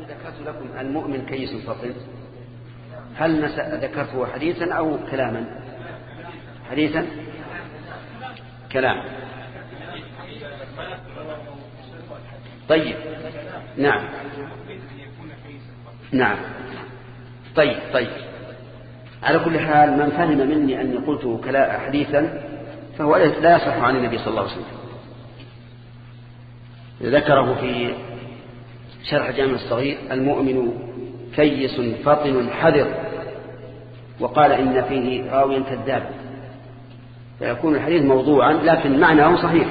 ذكرت لكم المؤمن كيس فطن هل ذكرته حديثا أو كلاما؟ حديثا؟ كلام. طيب. نعم. نعم. طيب طيب. على كل حال من فهم مني أني قلت حديثا فهو لا يصح عن النبي صلى الله عليه وسلم. ذكره في شرح جامع الصغير المؤمن كيس فطن حذر وقال إن فيه راويا كذاب. فيكون الحديث موضوعا لكن معناه صحيح.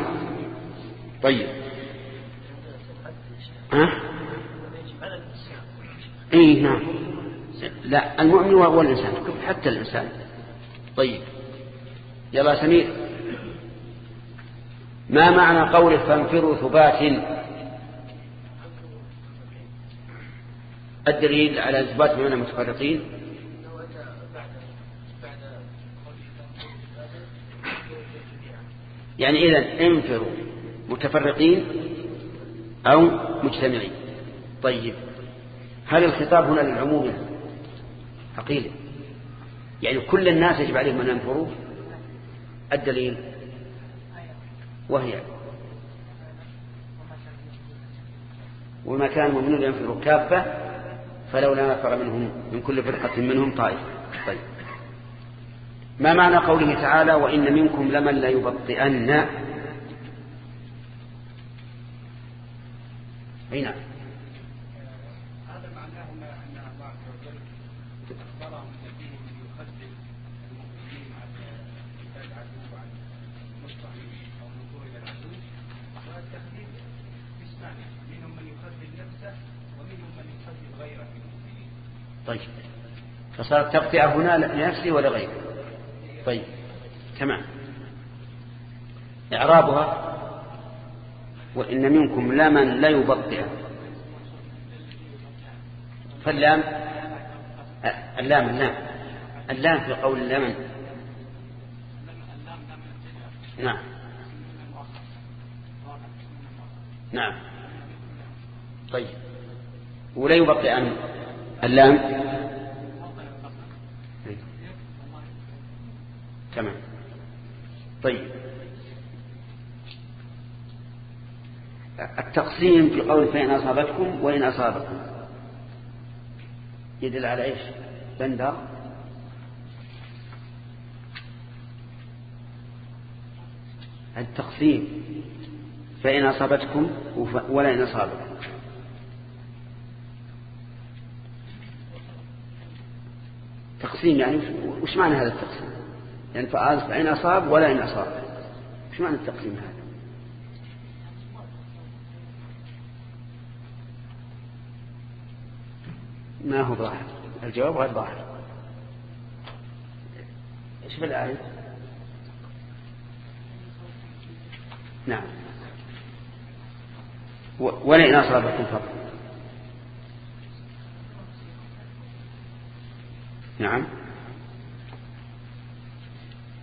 طيب. ها؟ اي نعم. لا المؤمن هو الإنسان حتى الإنسان. طيب. يلا سمير ما معنى قوله فانفروا ثبات؟ الدليل على إثبات بمعنى متفرقين يعني إذا انفروا متفرقين أو مجتمعين. طيب هل الخطاب هنا للعموم حقيقة يعني كل الناس يجب عليهم أن ينفروا؟ الدليل وهي وما كان المؤمنون ينفروا كافة فلولا نفر منهم من كل فرقة منهم طائفة طيب. ما معنى قوله تعالى وإن منكم لمن لا يبطئن؟ أي طيب. فصارت تقطع هنا لنفسه ولغيره طيب. تمام. إعرابها وإن منكم لمن لا يبطئ. فاللام اللام اللام. اللام في قول لمن. نعم. نعم. طيب. ولا يبطئ اللام. تمام. طيب. التقسيم في قول فإن أصابتكم وإن أصابكم. يدل على إيش؟ بندر التقسيم. فإن أصابتكم ولا إن أصابكم. تقسيم يعني وش معنى هذا التقسيم؟ يعني فإن أصاب ولا إن أصاب. وش معنى التقسيم هذا؟ ما هو ظاهر؟ الجواب غير ظاهر. إيش في الآية؟ نعم. ولئن أصابكم فضل نعم.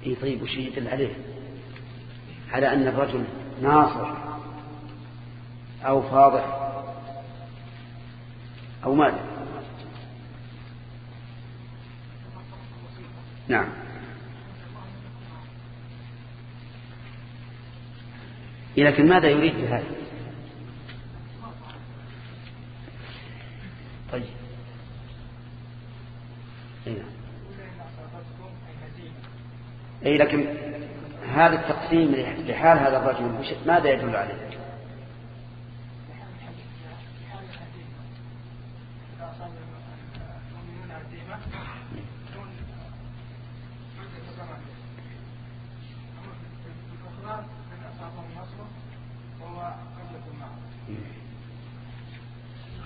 اي طيب وش يدل عليه. على أن الرجل ناصر أو فاضح أو ماذا نعم. لكن ماذا يريد بهذا؟ أي لكن هذا التقسيم لحال هذا الرجل ماذا يدل عليه؟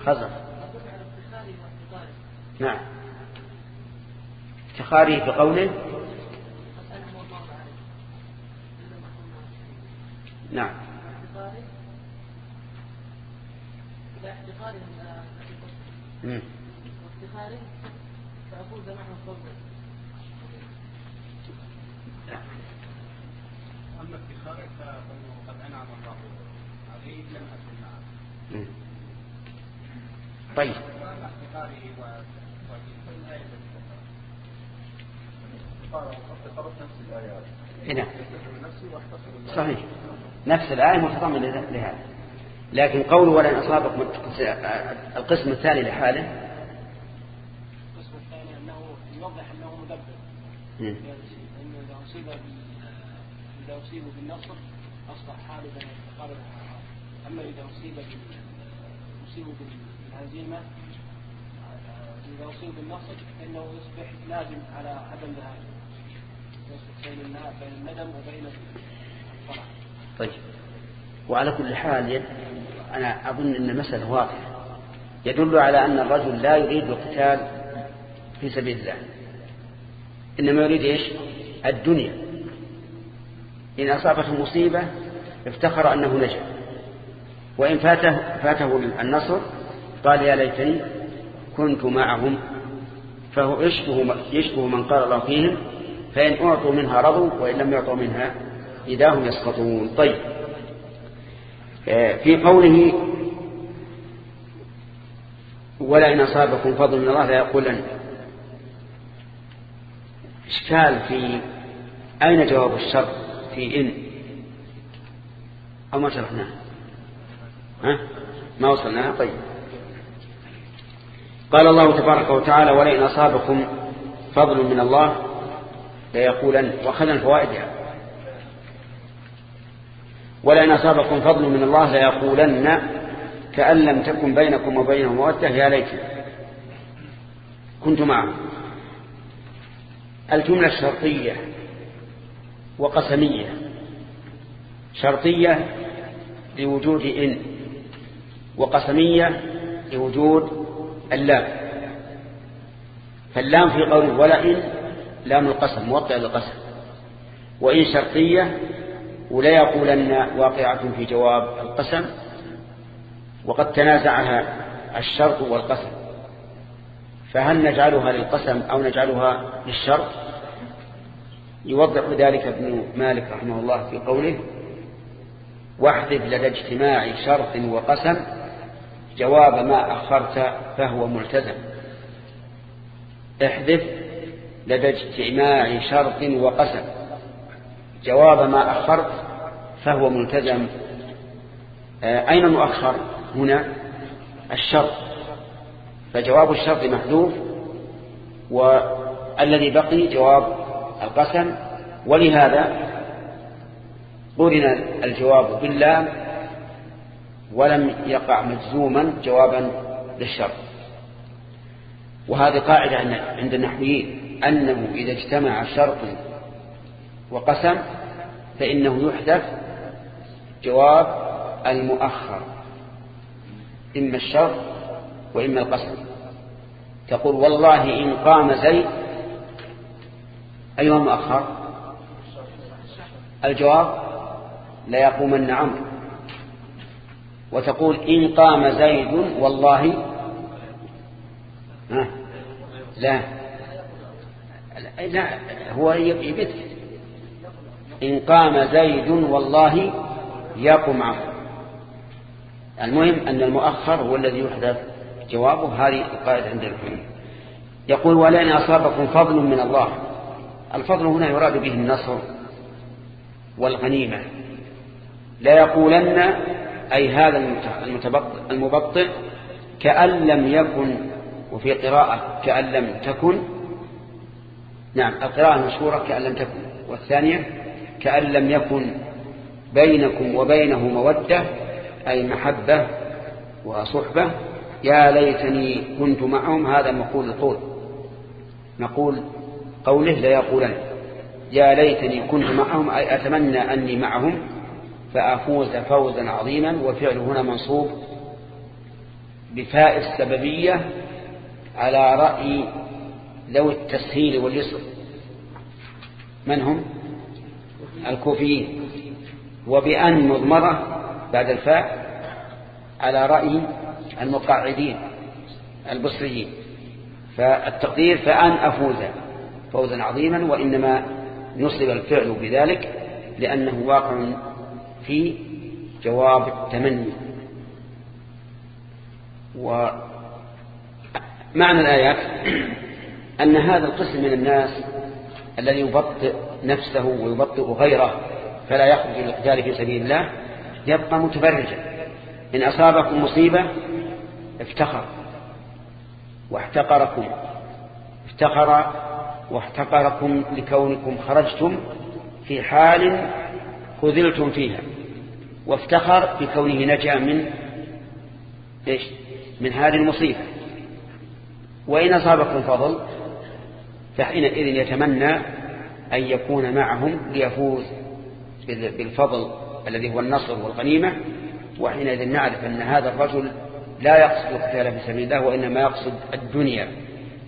خزر. نعم. افتخاره بقوله نعم وافتخاره فأقول جمعنا الفضل أما افتخاره فإنه قد أنعم الله عليه لم أكن معه طيب هنا صحيح نفس متضمنة لهذا. لكن قوله ولن أصابكم القسم الثاني لحاله. القسم الثاني أنه يوضح أنه مدبر. إذا أصيب إذا أصيبوا بالنصر أصبح حالبا قارب أما إذا أصيب أصيبوا بالهزيمة إذا أصيب بالنصر فإنه يصبح لازم على عدم ذهابه بين الندم وبين الفرح. طيب. وعلى كل حال أنا أظن أن المسألة واضحة. يدل على أن الرجل لا يريد القتال في سبيل الله. إنما يريد إيش؟ الدنيا. إن أصابته مصيبة افتخر أنه نجا. وإن فاته, فاته النصر قال يا ليتني كنت معهم. فهو يشبه, يشبه من قال الله فيهم. فإن أعطوا منها رضوا وإن لم يعطوا منها إذا هم يسقطون. طيب. في قوله ولئن أصابكم فضل من الله ليقولن إشكال في أين جواب الشر؟ في إن. أو ما شرحناه. ها؟ ما وصلنا طيب. قال الله تبارك وتعالى ولئن أصابكم فضل من الله ليقولن وأخذنا الفوائد يعني ولئن أصابكم فضل من الله ليقولن كأن لم تكن بينكم وبينه مودة. يا ليت كنت معه الجملة الشرطية وقسمية. شرطية لوجود إن وقسمية لوجود اللام. فاللام في قوله ولئن لام القسم موقع للقسم. وإن شرطية ولا يقولن واقعة في جواب القسم وقد تنازعها الشرط والقسم. فهل نجعلها للقسم أو نجعلها للشرط؟ يوضح ذلك ابن مالك رحمه الله في قوله واحذف لدى اجتماع شرط وقسم جواب ما أخرت فهو ملتزم. احذف لدى اجتماع شرط وقسم. جواب ما أخرت فهو ملتزم آه، أين المؤخر؟ هنا الشرط فجواب الشرط محذوف والذي بقي جواب القسم. ولهذا قرن الجواب باللام ولم يقع مجزوما جوابا للشرط وهذه قاعدة عند النحويين أنه إذا اجتمع شرط وقسم فإنه يحدث جواب المؤخر إما الشرط وإما القسم. تقول والله إن قام زيد أيها المؤخر؟ الجواب لا يقومن عمرو. وتقول إن قام زيد والله ها؟ لا. لا هو يبت إن قام زيد والله يقم عمرو المهم أن المؤخر هو الذي يحدث جوابه. هذه القاعدة عند الحكم يقول ولئن أصابكم فضل من الله. الفضل هنا يراد به النصر والغنيمة. لا يقولن أي هذا المبطئ كأن لم يكن وفي قراءة كأن لم تكن نعم القراءة المشهورة كأن لم تكن والثانية كأن لم يكن بينكم وبينه مودة أي محبة وصحبة. يا ليتني كنت معهم هذا مقول القول. نقول قوله لا يقولن. يا ليتني كنت معهم أي أتمنى أني معهم فأفوز فوزا عظيما. وفعل هنا منصوب بفاء السببية على رأي ذوي التسهيل واليسر. من هم؟ الكوفيين وبأن مضمرة بعد الفاء على رأي المقاعدين البصريين. فالتقدير فأن أفوز فوزا عظيما وإنما نصب الفعل بذلك لأنه واقع في جواب التمني. معنى الآيات أن هذا القسم من الناس الذي يبطئ نفسه ويبطئ غيره فلا يخرج للقتال في سبيل الله يبقى متبرجا. إن أصابكم مصيبة افتخر واحتقركم. افتخر واحتقركم لكونكم خرجتم في حال خذلتم فيها. وافتخر بكونه نجا من إيش؟ من هذه المصيبة. وإن أصابكم فضل فحينئذ يتمنى أن يكون معهم ليفوز بالفضل الذي هو النصر والغنيمة وحينئذ نعرف أن هذا الرجل لا يقصد القتال في سبيل الله وإنما يقصد الدنيا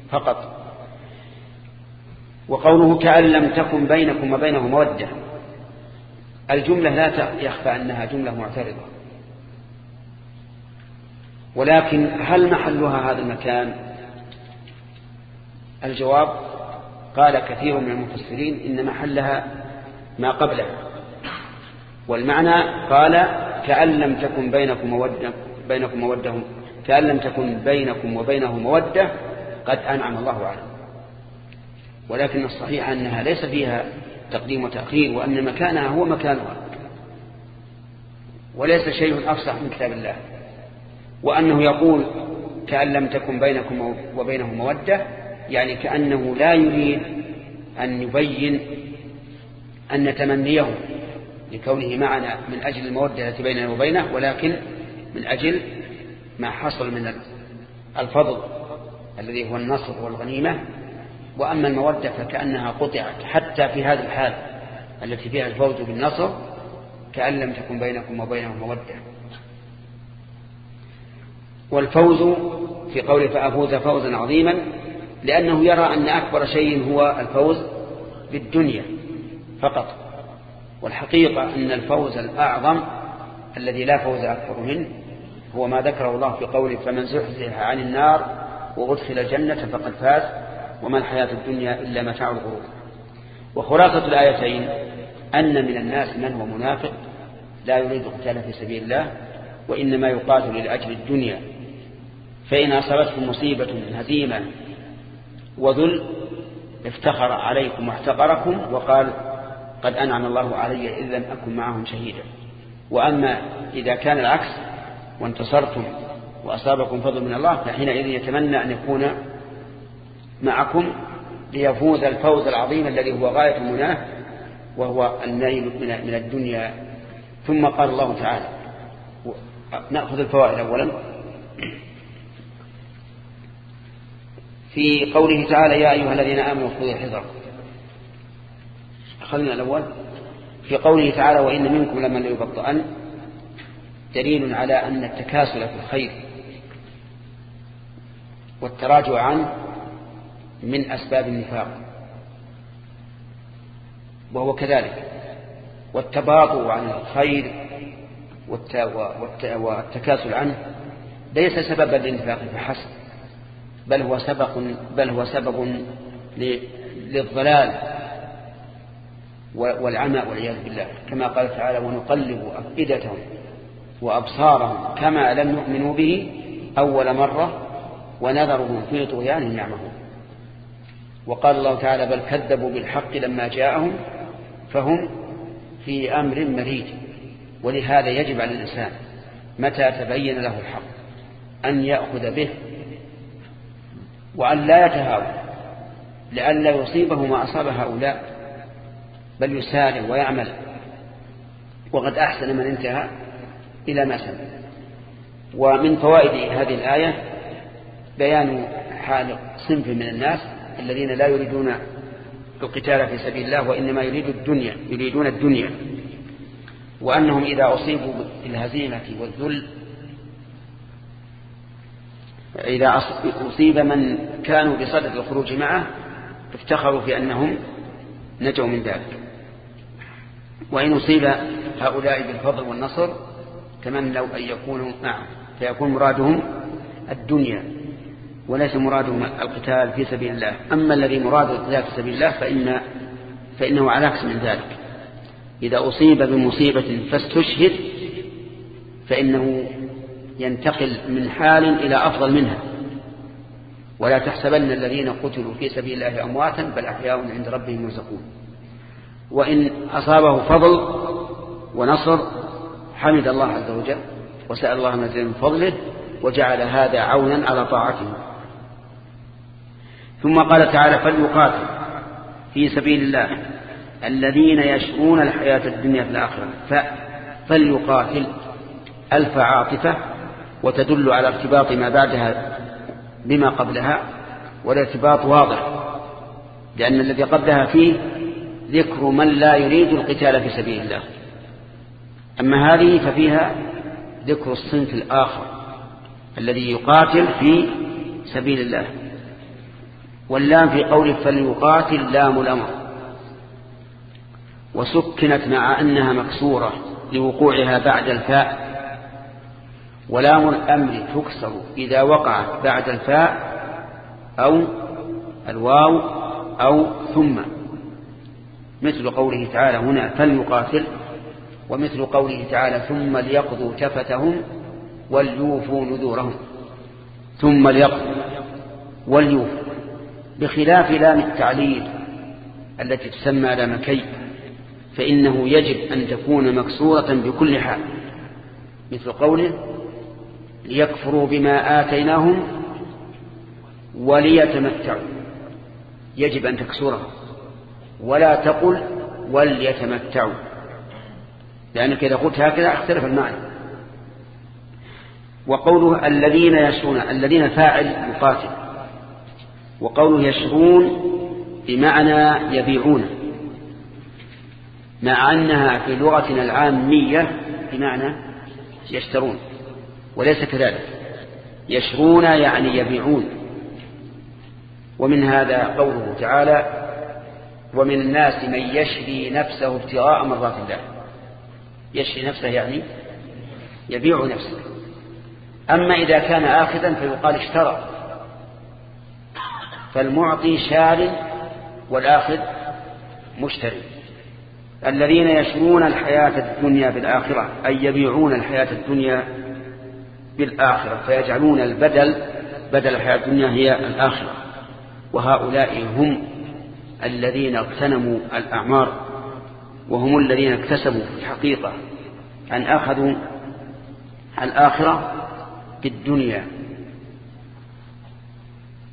فقط. وقوله كأن لم تكن بينكم وبينه مودة. الجملة لا يخفى أنها جملة معترضة. ولكن هل محلها هذا المكان؟ الجواب قال كثير من المفسرين إن محلها ما قبلها والمعنى قال كأن لم تكن بينكم مودة بينكم مودة كأن لم تكن بينكم وبينه مودة قد أنعم الله عليه. ولكن الصحيح أنها ليس فيها تقديم وتأخير وأن مكانها هو مكانها وليس شيء أفصح من كتاب الله. وأنه يقول كأن لم تكن بينكم وبينه مودة يعني كأنه لا يريد أن يبين أن تمنيه لكونه معنا من أجل المودة التي بيننا وبينه ولكن من أجل ما حصل من الفضل الذي هو النصر والغنيمة. وأما المودة فكأنها قطعت حتى في هذه الحال التي فيها الفوز بالنصر كأن لم تكن بينكم وبينهم مودة. والفوز في قول فأفوز فوزا عظيما لأنه يرى أن أكبر شيء هو الفوز بالدنيا فقط. والحقيقة أن الفوز الأعظم الذي لا فوز أكثر منه هو ما ذكره الله في قوله فمن زحزح عن النار وأدخل الجنة فقد فاز وما الحياة الدنيا إلا متاع الغرور. وخلاصة الآيتين أن من الناس من هو منافق لا يريد قتال في سبيل الله وإنما يقاتل لأجل الدنيا. فإن أصابته مصيبة هزيمة وذل افتخر عليكم واحتقركم وقال قد أنعم الله علي إذ لم أكن معهم شهيدا. وأما إذا كان العكس وانتصرتم وأصابكم فضل من الله فحينئذ يتمنى أن يكون معكم ليفوز الفوز العظيم الذي هو غاية مناه وهو النيل من الدنيا. ثم قال الله تعالى نأخذ الفوائد أولا. في قوله تعالى يا أيها الذين آمنوا خذوا الحذر. أخذنا الأول. في قوله تعالى وإن منكم لمن ليبطئن دليل على أن التكاسل في الخير والتراجع عنه من أسباب النفاق. وهو كذلك. والتباطؤ عن الخير والتكاسل عنه ليس سببا للنفاق فحسب. بل هو سبب بل هو سبب للضلال والعمى والعياذ بالله. كما قال تعالى ونقلب أفئدتهم وأبصارهم كما لم يؤمنوا به أول مرة ونذرهم في طغيانهم يعمهون. وقال الله تعالى بل كذبوا بالحق لما جاءهم فهم في أمر مريج. ولهذا يجب على الإنسان متى تبين له الحق؟ أن يأخذ به وأن لا يتهاوى لئلا يصيبه ما أصاب هؤلاء بل يسارع ويعمل وقد أحسن من انتهى إلى ما سمع. ومن فوائد هذه الآية بيان حال صنف من الناس الذين لا يريدون القتال في سبيل الله وإنما يريد الدنيا يريدون الدنيا وأنهم إذا أصيبوا بالهزيمة والذل إذا أصيب من كانوا بصدد الخروج معه افتخروا في أنهم نجوا من ذلك. وإن أصيب هؤلاء بالفضل والنصر تمنوا أن يكونوا نعم فيكون مرادهم الدنيا وليس مرادهم القتال في سبيل الله. أما الذي مراد القتال في سبيل الله فإن فإنه على عكس من ذلك. إذا أصيب بمصيبة فاستشهد فإنه ينتقل من حال إلى أفضل منها. ولا تحسبن الذين قتلوا في سبيل الله أمواتا بل أحياء عند ربهم يرزقون. وإن أصابه فضل ونصر حمد الله عز وجل وسأل الله من فضله وجعل هذا عونا على طاعته. ثم قال تعالى فليقاتل في سبيل الله الذين يشرون الحياة الدنيا في الآخرة. فليقاتل ألف عاطفة وتدل على ارتباط ما بعدها بما قبلها والارتباط واضح لأن الذي قبلها فيه ذكر من لا يريد القتال في سبيل الله. أما هذه ففيها ذكر الصنف الآخر الذي يقاتل في سبيل الله واللام في قوله فليقاتل لام الأمر. وسكنت مع أنها مكسورة لوقوعها بعد الفاء ولام الأمر تكسر إذا وقعت بعد الفاء أو الواو أو ثم. مثل قوله تعالى هنا فليقاتل ومثل قوله تعالى ثم ليقضوا تفتهم وليوفوا نذورهم. ثم ليقضوا وليوفوا. بخلاف لام التعليل التي تسمى لام كي فإنه يجب أن تكون مكسورة بكل حال. مثل قوله ليكفروا بما آتيناهم وليتمتعوا. يجب أن تكسرها ولا تقل وليتمتعوا. لأنك إذا قلت هكذا اختلف المعنى. وقوله الذين يشرون الذين فاعل يقاتل وقوله يشرون بمعنى يبيعون. مع أنها في لغتنا العامية بمعنى يشترون. وليس كذلك. يشرون يعني يبيعون. ومن هذا قوله تعالى ومن الناس من يشري نفسه ابتغاء مرضات الله. يشري نفسه يعني يبيع نفسه. أما إذا كان آخذا فيقال اشترى. فالمعطي شار والآخذ مشتري. الذين يشرون الحياة الدنيا بالآخرة أي يبيعون الحياة الدنيا بالآخرة فيجعلون البدل بدل الحياة الدنيا هي الآخرة. وهؤلاء هم الذين اغتنموا الأعمار وهم الذين اكتسبوا في الحقيقة أن أخذوا الآخرة بالدنيا.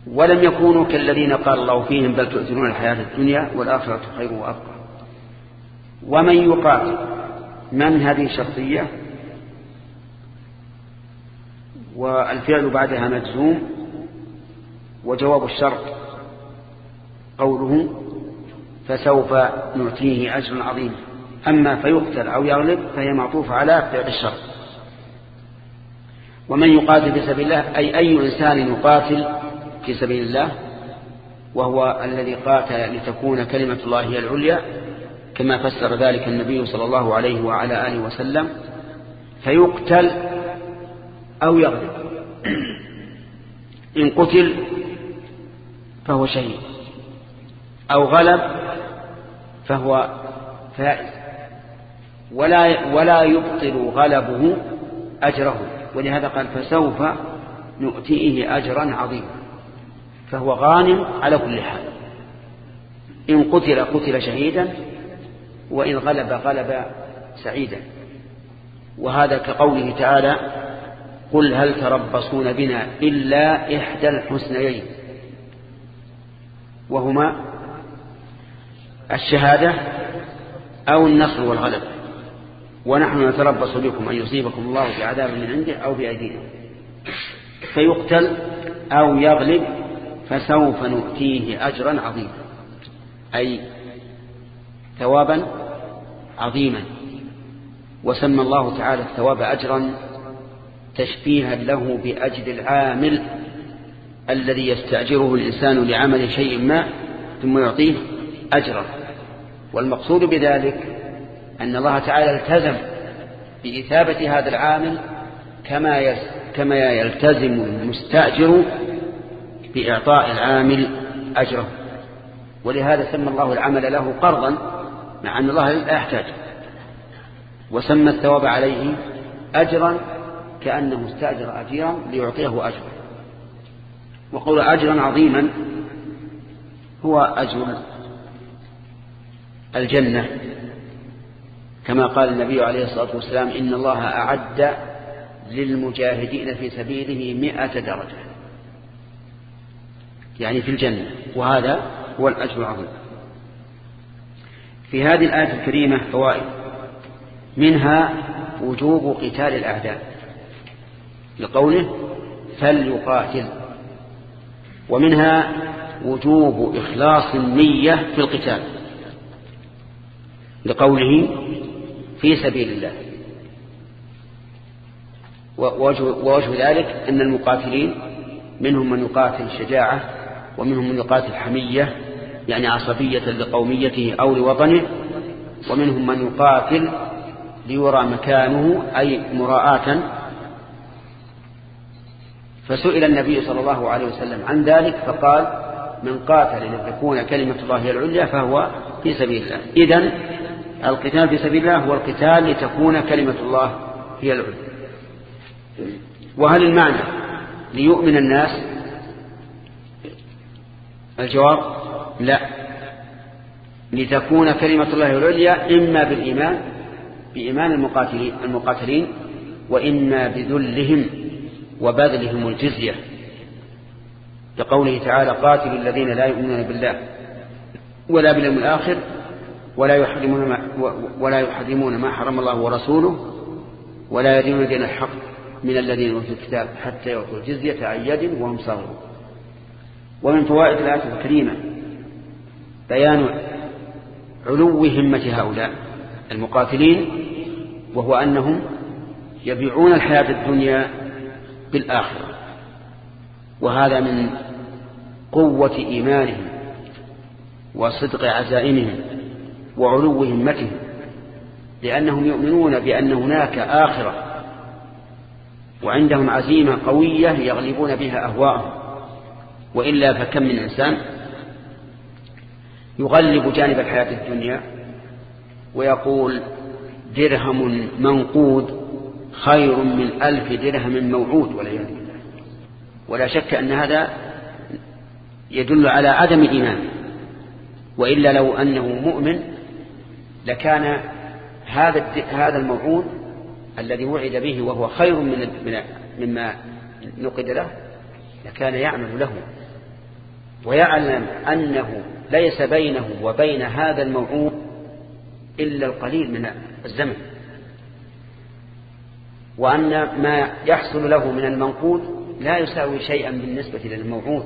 ولم يكونوا كالذين قال الله فيهم بل تؤثرون الحياة الدنيا والآخرة خير وأبقى. ومن يقاتل من هذه شرطية والفعل بعدها مجزوم وجواب الشرط قوله فسوف نعطيه أجرا عظيما أما فيقتل أو يغلب فهي معطوفة على فعل الشرط. ومن يقاتل في سبيل الله أي أي إنسان يقاتل في سبيل الله وهو الذي قاتل لتكون كلمة الله هي العليا كما فسر ذلك النبي صلى الله عليه وعلى آله وسلم فيقتل أو يغلب. إن قتل فهو شهيد. أو غلب فهو فائز. ولا ولا يبطل غلبه أجره. ولهذا قال فسوف نؤتيه أجرا عظيما. فهو غانم على كل حال. إن قتل قتل شهيدا وإن غلب غلب سعيدا. وهذا كقوله تعالى قل هل تربصون بنا إلا إحدى الحسنيين. وهما الشهادة أو النصر والغلب ونحن نتربص بكم أن يصيبكم الله بعذاب من عنده أو بأيدينا. فيقتل أو يغلب فسوف نؤتيه أجرا عظيما. أي ثوابا عظيما. وسمى الله تعالى الثواب أجرا تشبيها له بأجر العامل الذي يستأجره الإنسان لعمل شيء ما ثم يعطيه أجرا والمقصود بذلك أن الله تعالى التزم بإثابة هذا العامل كما كما يلتزم المستأجر بإعطاء العامل أجره. ولهذا سمى الله العمل له قرضا مع أن الله لا يحتاج وسمى الثواب عليه أجرا كأنه استأجر أجيرا ليعطيه أجرا وقول أجرا عظيما هو أجر الجنة. كما قال النبي عليه الصلاة والسلام إن الله أعد للمجاهدين في سبيله مئة درجة. يعني في الجنة. وهذا هو الأجر العظيم. في هذه الآية الكريمة فوائد. منها وجوب قتال الأعداء. لقوله فليقاتل. ومنها وجوب إخلاص النية في القتال لقوله في سبيل الله. ووجه ذلك أن المقاتلين منهم من يقاتل شجاعة ومنهم من يقاتل حمية يعني عصبية لقوميته أو لوطنه ومنهم من يقاتل ليرى مكانه أي مراءة فسئل النبي صلى الله عليه وسلم عن ذلك فقال من قاتل لتكون كلمة الله هي العليا فهو في سبيل الله. إذن القتال في سبيل الله هو القتال لتكون كلمة الله هي العليا. وهل المعنى ليؤمن الناس؟ الجواب لا. لتكون كلمة الله العليا إما بالإيمان بإيمان المقاتلين, المقاتلين وإما بذلهم. وبذلهم الجزية. لقوله تعالى قاتل الذين لا يؤمنون بالله ولا باليوم الآخر ولا يحرمون ما ولا يحرمون ما حرم الله ورسوله ولا يدينون دين الحق من الذين أوتوا الكتاب حتى يعطوا الجزية عن يد وهم صاغرون. ومن فوائد الآية الكريمة بيان علو همة هؤلاء المقاتلين وهو أنهم يبيعون الحياة الدنيا بالآخرة. وهذا من قوة إيمانهم وصدق عزائمهم وعلو همتهم لأنهم يؤمنون بأن هناك آخرة وعندهم عزيمة قوية يغلبون بها أهواءهم. وإلا فكم من إنسان يغلب جانب الحياة الدنيا ويقول درهم منقود خير من ألف درهم موعود والعياذ بالله. ولا شك أن هذا يدل على عدم إيمان وإلا لو أنه مؤمن لكان هذا هذا الموعود الذي وعد به وهو خير من مما نقد له لكان يعمل له. ويعلم أنه ليس بينه وبين هذا الموعود إلا القليل من الزمن. وأن ما يحصل له من المنقود لا يساوي شيئا بالنسبة للموعود.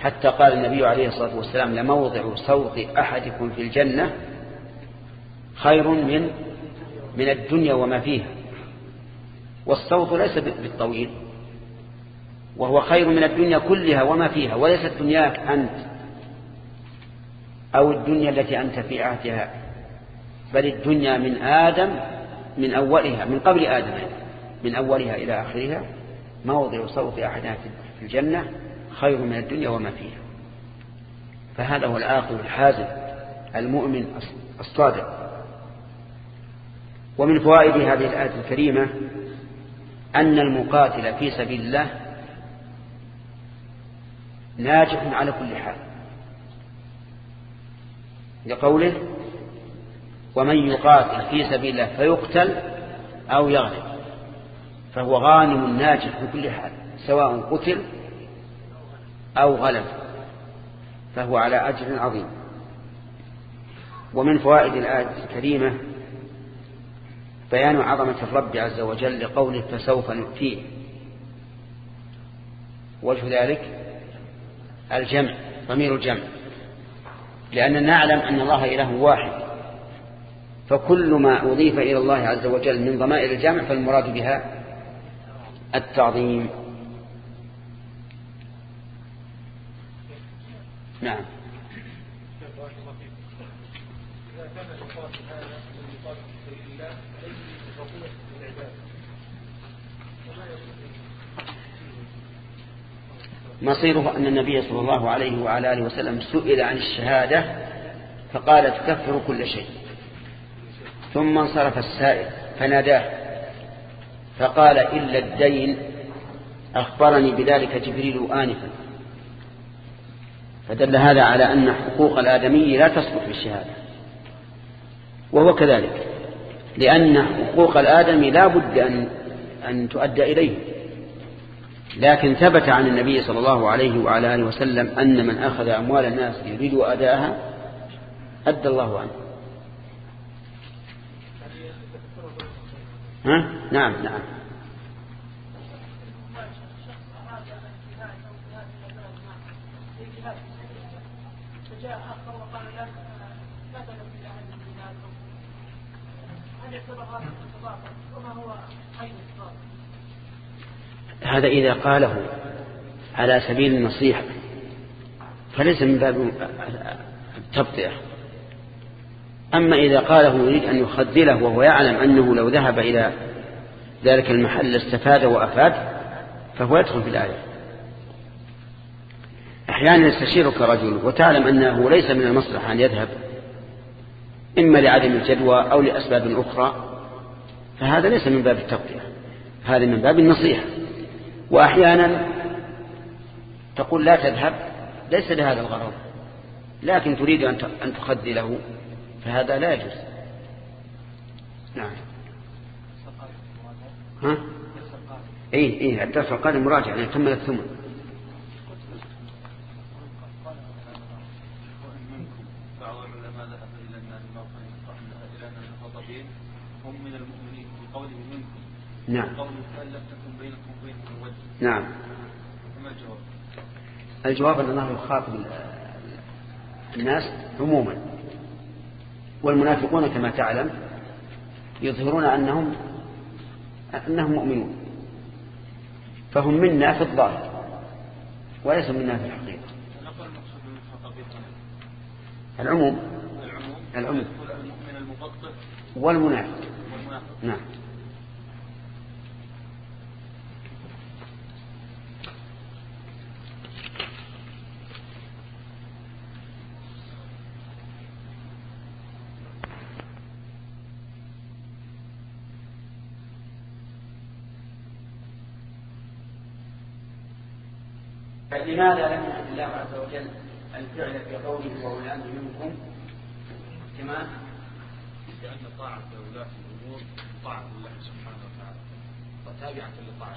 حتى قال النبي عليه الصلاة والسلام لموضع صوت أحدكم في الجنة خير من من الدنيا وما فيها. والصوت ليس بالطويل. وهو خير من الدنيا كلها وما فيها. وليست دنياك أنت أو الدنيا التي أنت في عهدها بل الدنيا من آدم من أولها من قبل آدم. من أولها إلى آخرها موضع صوت أحدها في الجنة خير من الدنيا وما فيها. فهذا هو العاقل الحازم المؤمن الصادق. ومن فوائد هذه الآية الكريمة أن المقاتل في سبيل الله ناجح على كل حال. لقوله ومن يقاتل في سبيل الله فيقتل أو يغلب. فهو غانم ناجح في كل حال سواء قتل أو غلب فهو على أجر عظيم. ومن فوائد الآية الكريمة بيان عظمة الرب عز وجل لقوله فسوف نؤتيه. وجه ذلك الجمع ضمير الجمع. لأننا نعلم أن الله إله واحد فكل ما أضيف إلى الله عز وجل من ضمائر الجمع فالمراد بها التعظيم. نعم. مصيره أن النبي صلى الله عليه وعلى آله وسلم سئل عن الشهادة فقال تكفر كل شيء. ثم انصرف السائل فناداه. فقال إلا الدين أخبرني بذلك جبريل آنفا. فدل هذا على أن حقوق الآدمي لا تصلح بالشهادة. وهو كذلك لأن حقوق الآدمي لا بد أن, أن تؤدى إليه. لكن ثبت عن النبي صلى الله عليه وعلى آله وسلم أن من أخذ أموال الناس يريد أداءها أدى الله عنه. ها؟ نعم نعم هذا إذا قاله على سبيل النصيحة فليس من باب التبطئة أما إذا قاله يريد أن يخذله وهو يعلم أنه لو ذهب إلى ذلك المحل استفاد وأفاد فهو يدخل في الآية. أحيانا يستشيرك رجل وتعلم أنه ليس من المصلحة أن يذهب إما لعدم الجدوى أو لأسباب أخرى فهذا ليس من باب التقوية هذا من باب النصيحة. وأحيانا تقول لا تذهب ليس لهذا الغرض لكن تريد أن تخذله. فهذا لا يجوز. نعم. ها؟ اي اي الدرس القادم مراجعة يعني كمل الثمن. نعم. نعم. الجواب أن الله يخاطب الناس عموما. والمنافقون كما تعلم يظهرون أنهم أنهم مؤمنون. فهم منا في الظاهر وليسوا منا في الحقيقة. العموم العموم والمنافق. نعم. لماذا لم يحد الله عز وجل الفعل في قوله وأولي الأمر منكم؟ كما لأن طاعة ولاة الأمور طاعة الله سبحانه وتعالى وتابعة للطاعة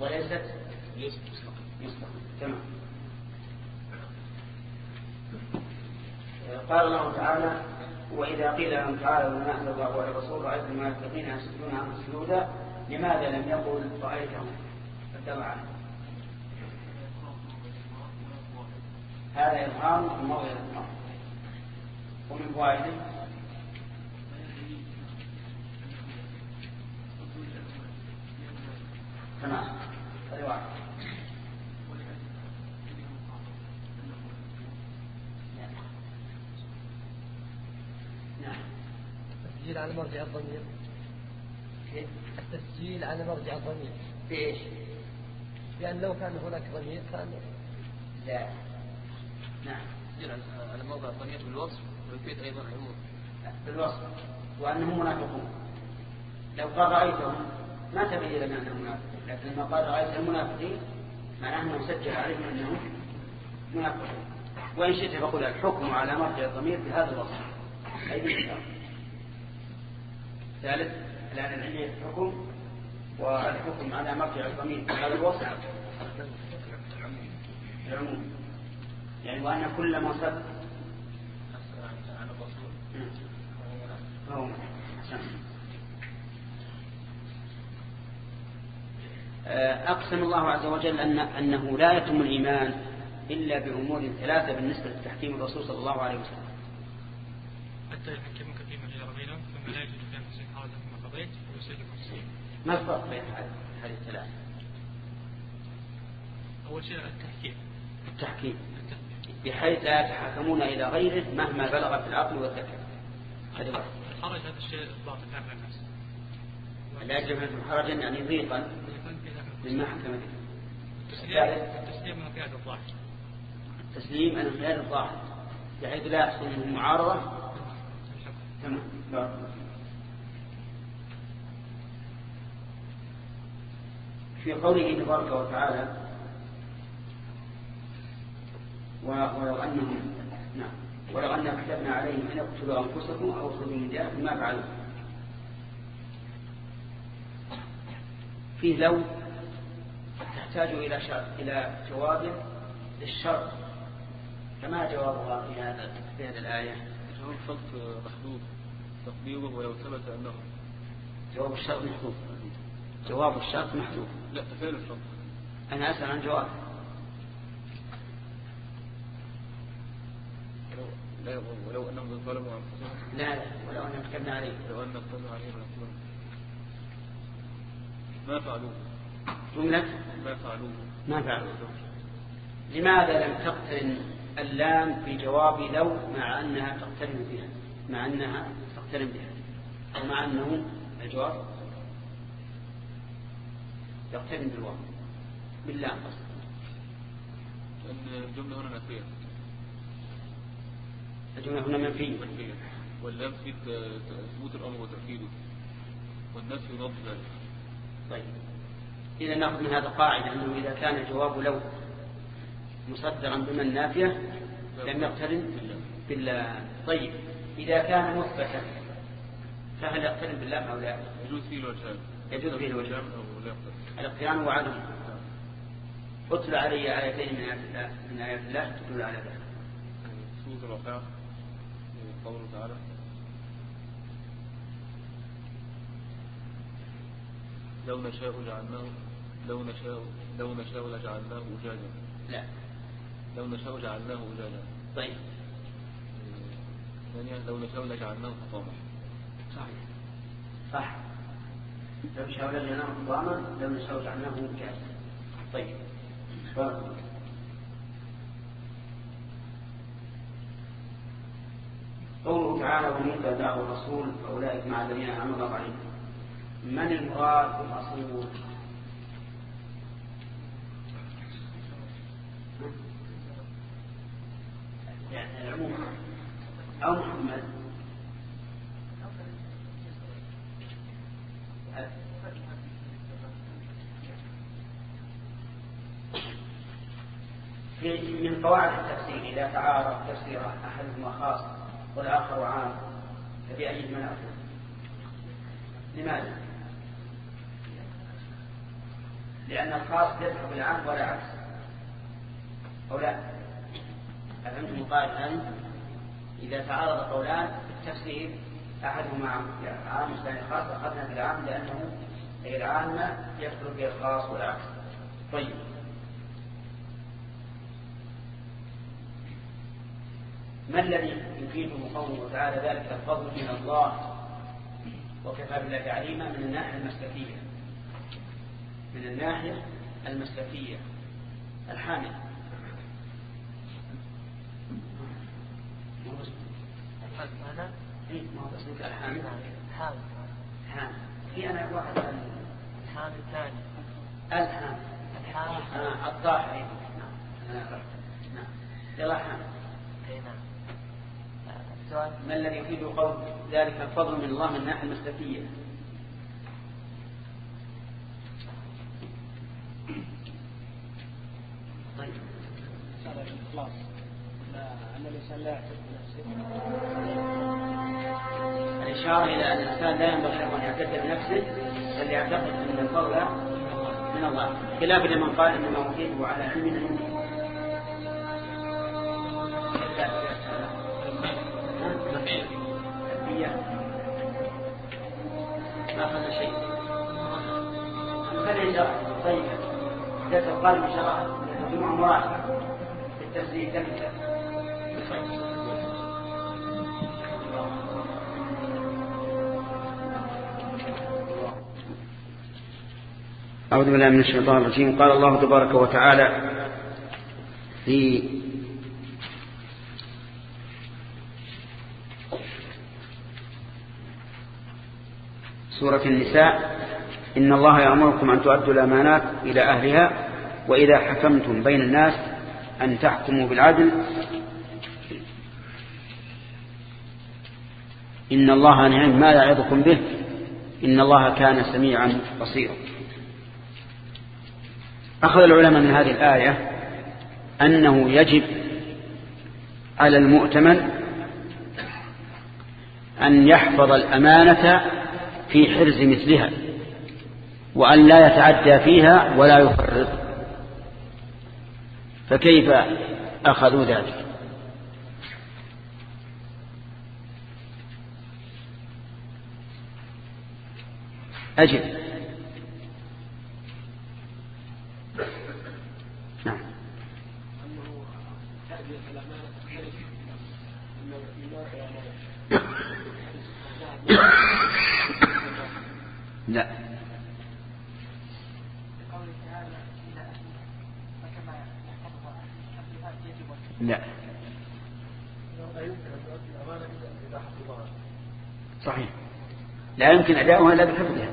وليست؟ ليست مستقيمة تمام. قال الله تعالى وإذا قيل لهم تعالوا أنزل الله على الرسول رأيت المنافقين يسجدون عنه سجودا لماذا لم يقل رأيتهم؟ فتبع هذا إظهار في موضع الإظهار ومن فوائده تمام. هذا واحد التسجيل على مرجع الضمير. التسجيل على مرجع الضمير. بإيش؟ لأن لو كان هناك ضمير كان لا. نعم. على موضع الضمير بالوصف ويفيد أيضا العموم. بالوصف. وأنهم منافقون. لو قال رأيتهم ما تبين لنا أنهم منافقون. لكن لما قال رأيت المنافقين معناه أنه سجل عليهم أنهم منافقون. وإن شئت فقل الحكم على مرجع الضمير بهذا الوصف. بالإنسان ثالث الآن العلمية الحكم والحكم على مرجع الضمير بهذا الوصف. العموم. يعني وأن كل ما صد فهو أقسم الله عز وجل أن أنه لا يتم الإيمان إلا بأمور ثلاثة بالنسبة لتحكيم الرسول صلى الله عليه وسلم حتى يحكمك فيما شجر بينهم ثم لا يجد في أنفسهم حرجا مما قضيت ويسلمك التسليم. ما الفرق بين هذه الثلاثة؟ أول شيء التحكيم. التحكيم بحيث لا يتحكمون إلى غيره مهما بلغ في العقل والذكاء هذا واحد الحرج هذا الشيء باطل على الناس. لا يجب أن حرجا يعني ضيقا مما حكم به التسليم من قيادة الظاهر. التسليم أن قيادة الظاهر. بحيث لا يحصل منه معارضة. تمام. في قوله تبارك وتعالى و- ولو أنهم نعم. ولو أن كتبنا عليهم أن يقتلوا أنفسكم أو يخرجوا من دياركم ما فعلوا. فيه لو تحتاج إلى شرط إلى جواب للشرط فما جوابها في هذا في هذه الآية؟ هو الشرط محدود. تقديره ولو ثبت أنه جواب الشرط محذوف جواب الشرط محذوف لا تفعيل الشرط. أنا أسأل عن جواب ولو لا ولو أنهم ظلموا أنفسهم. لا لا ولو أن كتبنا عليه لو أن اقتلوا عليهم الأقلام ما فعلوه؟ جملة؟ ما فعلوه؟ ما فعلوا لماذا لم تقترن اللام في جواب لو مع أنها تقترن بها؟ مع أنها تقترن بها. أو مع أنه الجواب؟ يقترن بالواو. باللام لأن الجملة هنا نفية الجملة هنا منفية واللام في ثبوت الأمر وتأكيده. والنفي ضد ذلك. طيب. إذا نأخذ من هذا قاعدة أنه إذا كان الجواب لو مصدرا بمن نافية لم يقترن بالله طيب. إذا كان مثبتا فهل يقترن بالله أو لا؟ يجوز فيه الوجهان يجوز فيه الوجهان. الاقتران وعدم. اتل علي آيتين من آيات الله من آيات الله تدل على ذلك. قوله تعالى لو نشاء جعلناه لو نشاء لو نشاء لجعلناه أجاجا. لا. لو نشاء جعلناه أجاجا. طيب. ثانيا لو نشاء لجعلناه حطاما. صحيح. صح. لو شاء لجعلناه حطاما لو نشاء جعلناه كاسا طيب. بارك الله. قوله تعالى ومن يطع الله والرسول فأولئك مع الذين أنعم الله عليهم. من المراد بالرسول يعني العموم أو محمد. من قواعد التفسير إذا تعارض تفسير أحدهما خاص والآخر عام فبأيهما نأخذ؟ لماذا؟ لأن الخاص يدخل بالعام ولا عكس أو لا؟ أفهمتم القاعدة هذه؟ إذا تعارض قولان التفسير أحدهما عام عام والثاني خاص أخذنا بالعام لأنه أي العامة يدخل به الخاص والعكس طيب ما الذي يفيده قوله تعالى ذلك؟ الفضل من الله. وكفى بالله عليما من الناحية المسلكية. من الناحية المسلكية. الحامل. أنا إيه ما هو اسمك الحامل؟ حامل. حامل في أنا واحد الحامل الثاني الحامل. الحامل. آه إيه. نعم. أنا عرفت. نعم. يلا حامل أي نعم آه، السؤال ما الذي يفيد قول ذلك الفضل من الله من الناحية المسلكية؟ طيب. الإخلاص لا- أن الإنسان لا بنفسه. الإشارة إلى أن الإنسان لا ينبغي له أن يعتد بنفسه بل يعتقد أن الفضل من الله. خلاف لمن قال إنما أوتيته على علم عندي ما أخذ شيء؟ طيب. في كم أعوذ بالله من الشيطان الرجيم. قال الله تبارك وتعالى في سورة النساء إن الله يأمركم أن تؤدوا الأمانات إلى أهلها وإذا حكمتم بين الناس أن تحكموا بالعدل. إن الله نعم ما يعظكم به إن الله كان سميعا بصيرا. أخذ العلماء من هذه الآية أنه يجب على المؤتمن أن يحفظ الأمانة في حرز مثلها وأن لا يتعدى فيها ولا يفرط. فكيف أخذوا ذلك؟ أجل نعم أنه تأدية الأمانة تختلف من نوع الأمانة لا لقوله تعالى إلى أهله فكما يحفظها الصفات لا. لا. صحيح. لا يمكن أداؤها إلا بحفظها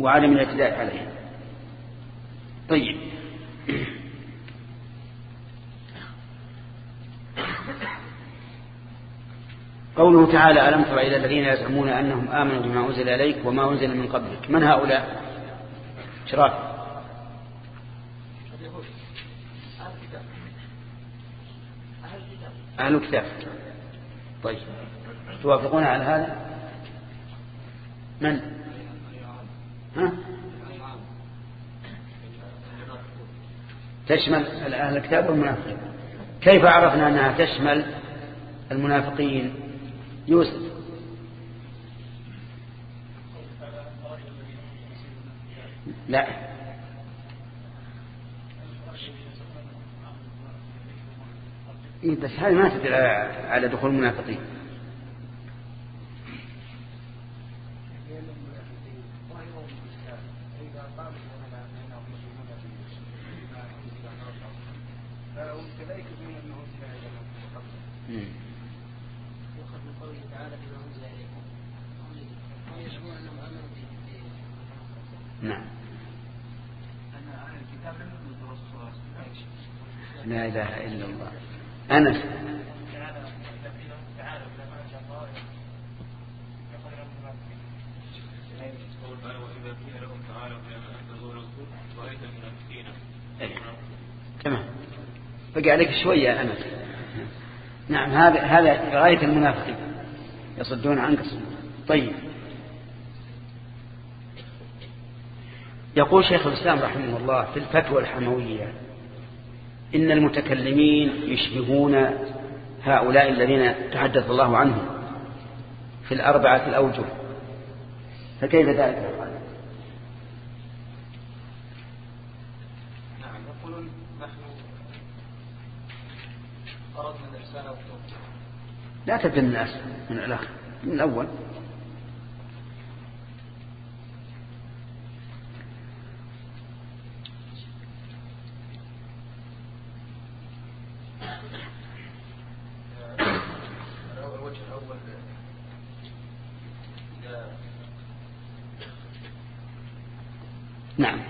وعدم الاعتداء عليها طيب. قوله تعالى ألم تر إلى الذين يزعمون أنهم آمنوا بما أنزل إليك وما أنزل من قبلك؟ من هؤلاء؟ شراك أهل الكتاب. طيب. توافقون على هذا؟ من؟ ها؟ تشمل أهل الكتاب والمنافقين. كيف عرفنا أنها تشمل المنافقين؟ يوسف. لا. إيه بس هذه ما تدل على- دخول المنافقين كذلك بين أنه أنزل إلينا مم. يؤخذ من قوله تعالى بما أنزل إليكم ويشعرون أنهم آمنوا به نعم أن أهل الكتاب لم يؤمنوا بالرسول صلى الله عليه وسلم لا إله إلا الله أنس تعالى تعالى لما أنزل الله يقول لهم المنافقين قول تعالى وإذا قيل لهم تعالوا إلى ما أنزل الرسول رأيت المنافقين أي. تمام. بقي عليك شوية أنس. نعم هذا هذا غاية المنافقين يصدون عنك طيب. يقول شيخ الإسلام رحمه الله في الفتوى الحموية إن المتكلمين يشبهون هؤلاء الذين تحدث الله عنهم في الأربعة الأوجه. فكيف ذلك؟ نعم يقولون نحن أردنا والتوبة لا تبدأ من الأسفل من الآخر من الأول الوجه الأول إذا نعم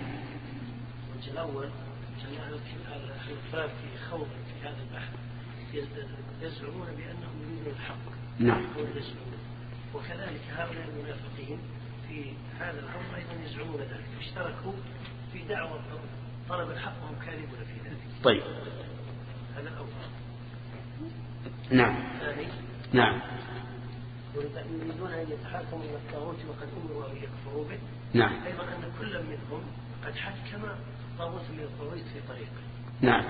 الوجه الأول أن أهل الكتاب في خوض في هذا البحث يزعمون بأنهم يريدون الحق نعم. وكذلك هؤلاء المنافقين في هذا الأمر أيضا يزعمون ذلك اشتركوا في دعوة طلب الحق وهم كاذبون في ذلك. طيب. هذا الأول. نعم. الثاني. نعم. يريدون أن يتحاكموا إلى الطاغوت وقد أمروا أن يكفروا به. نعم. أيضا أن كل منهم قد حكم طاغوت من الطاغوت في طريقه نعم.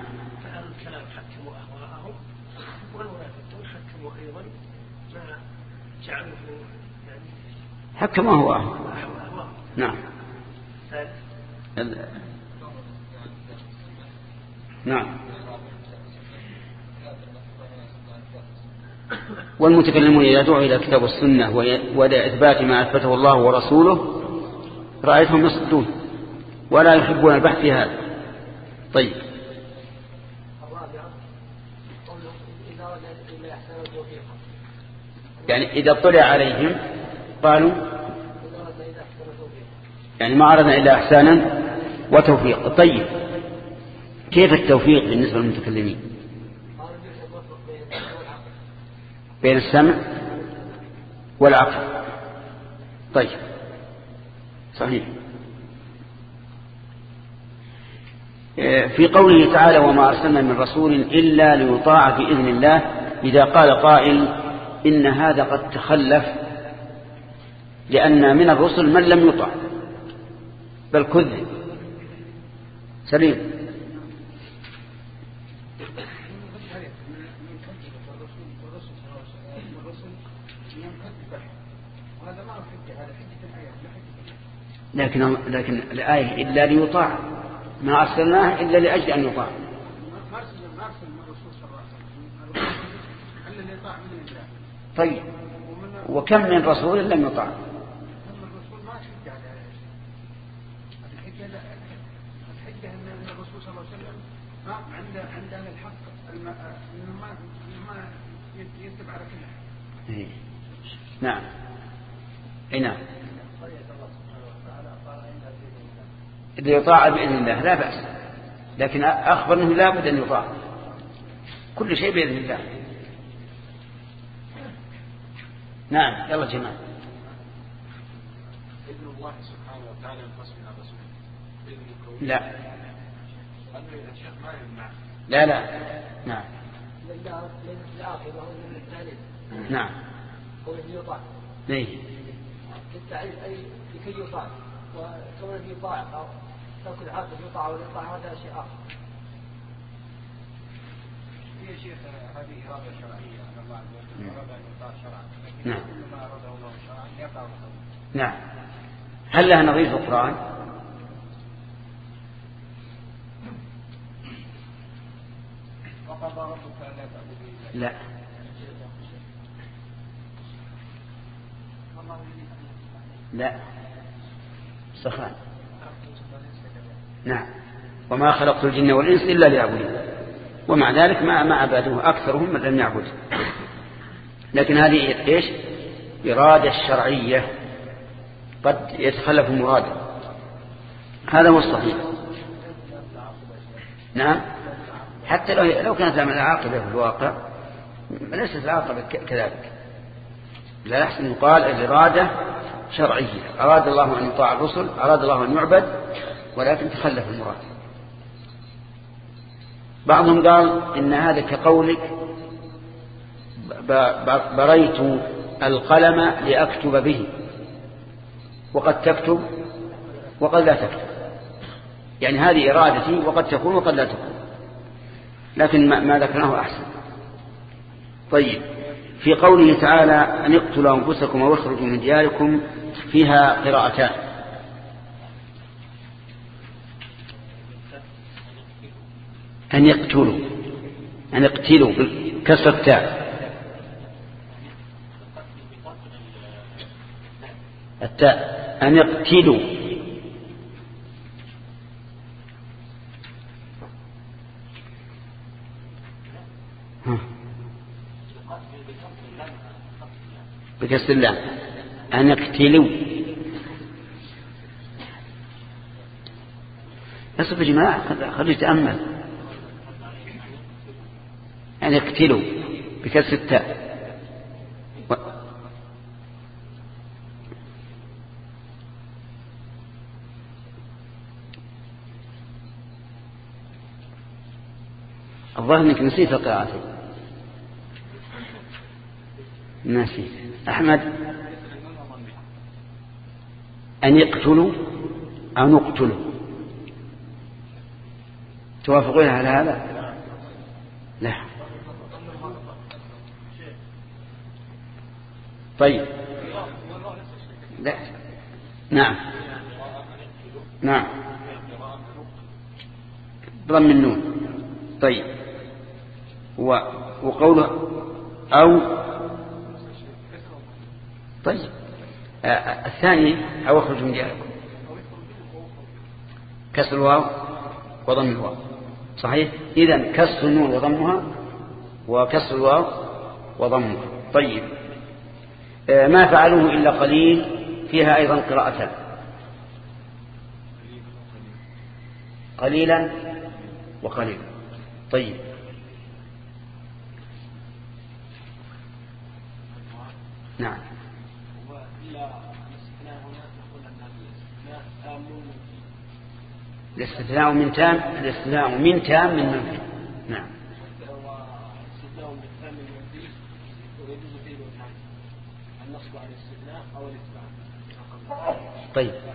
فأهل الكلام حكموا أهواءهم والمنافقون حكموا أيضا ما جعلوه يعني حكم هو. نعم. نعم. والمتكلمون إذا دعوا إلى الكتاب والسنة وي- وإلى إثبات ما أثبته الله ورسوله رأيتهم يصدون. ولا يحبون البحث في هذا. طيب الرابعة قوله إذا أراد إلا إحسان توفيقا يعني إذا اطلع عليهم قالوا يعني ما أردنا إلا إحسانا وتوفيق. طيب كيف التوفيق بالنسبة للمتكلمين؟ بين السمع والعقل. طيب صحيح. في قوله تعالى وما أرسلنا من رسول إلا ليطاع بإذن الله. إذا قال قائل إن هذا قد تخلف لأن من الرسل من لم يطع بل كذب. سليم. لكن لكن الآية إلا ليطاع ما أرسلناه إلا لأجل أن يطاع. طيب وكم من رسول لم يطاع عند أهل الحق انه ما ما يتبع على كل إيه. نعم. إي نعم. ليطاع بإذن الله لا بأس. لكن أخبر أنه لا بد أن يطاع. كل شيء بإذن الله. نعم يلا جماعة. إذن الله سبحانه وتعالى ينقسم إلى الكون. لا. لا لا. نعم. نعم. قوله يطاع إيه. للتعريف أي لكي يطاع. وكونه يطاع أو ترك العاقل يطاع ولا يطاع هذا شيء آخر هي شيخ هذه إرادة شرعية أن الله عز وجل أراد أن يطاع شرعا. لكن نعم. كل ما أراده الله شرعا يقع له نعم. هل لها نظير في القرآن؟ وقضى ربك ألا تعبدوا إلا لا. لا. سخان نعم. وما خلقت الجن والإنس إلا ليعبدون. ومع ذلك ما ما عبدوه أكثرهم من لم يعبد. لكن هذه إيش؟ إرادة شرعية. قد يتخلف المراد. هذا هو الصحيح. نعم. حتى لو لو كانت العاقبة في الواقع ليست العاقبة كذلك. لا يحسن يقال الإرادة شرعية. أراد الله أن يطاع الرسل أراد الله أن يعبد ولكن تخلف المراد. بعضهم قال إن هذا كقولك بريت القلم لأكتب به. وقد تكتب وقد لا تكتب. يعني هذه إرادتي وقد تكون وقد لا تكون. لكن ما, ذكرناه أحسن. طيب في قوله تعالى أن اقتلوا أنفسكم أو اخرجوا من دياركم فيها قراءتان. أن يقتلوا أن يقتلوا بكسر التاء. التاء أن يقتلوا. بكسر اللام. أن يقتلوا. يصف يا جماعة خلوا يتأمل أن يقتلوا بكسر التاء. الظاهر إنك نسيت القراءة. نسيت. أحمد؟ أن يقتلوا أو نقتلوا. توافقون على هذا؟ لا. طيب. لا. نعم. نعم. ضم النون. طيب. وقوله أو. طيب. آه، آه، الثاني أو أخرج من دياركم. كسر الواو وضم الواو. صحيح؟ إذا كسر النون وضمها وكسر الواو وضمها. طيب. ما فعلوه إلا قليل فيها أيضا قراءتان. قليلا وقليلا. طيب. نعم. الاستثناء من تام الاستثناء من تام من منفي نعم واستثناء من الثاني المنفي ويجوز فيه الوجهان النصب على الاستثناء أو الاتباع طيب هنا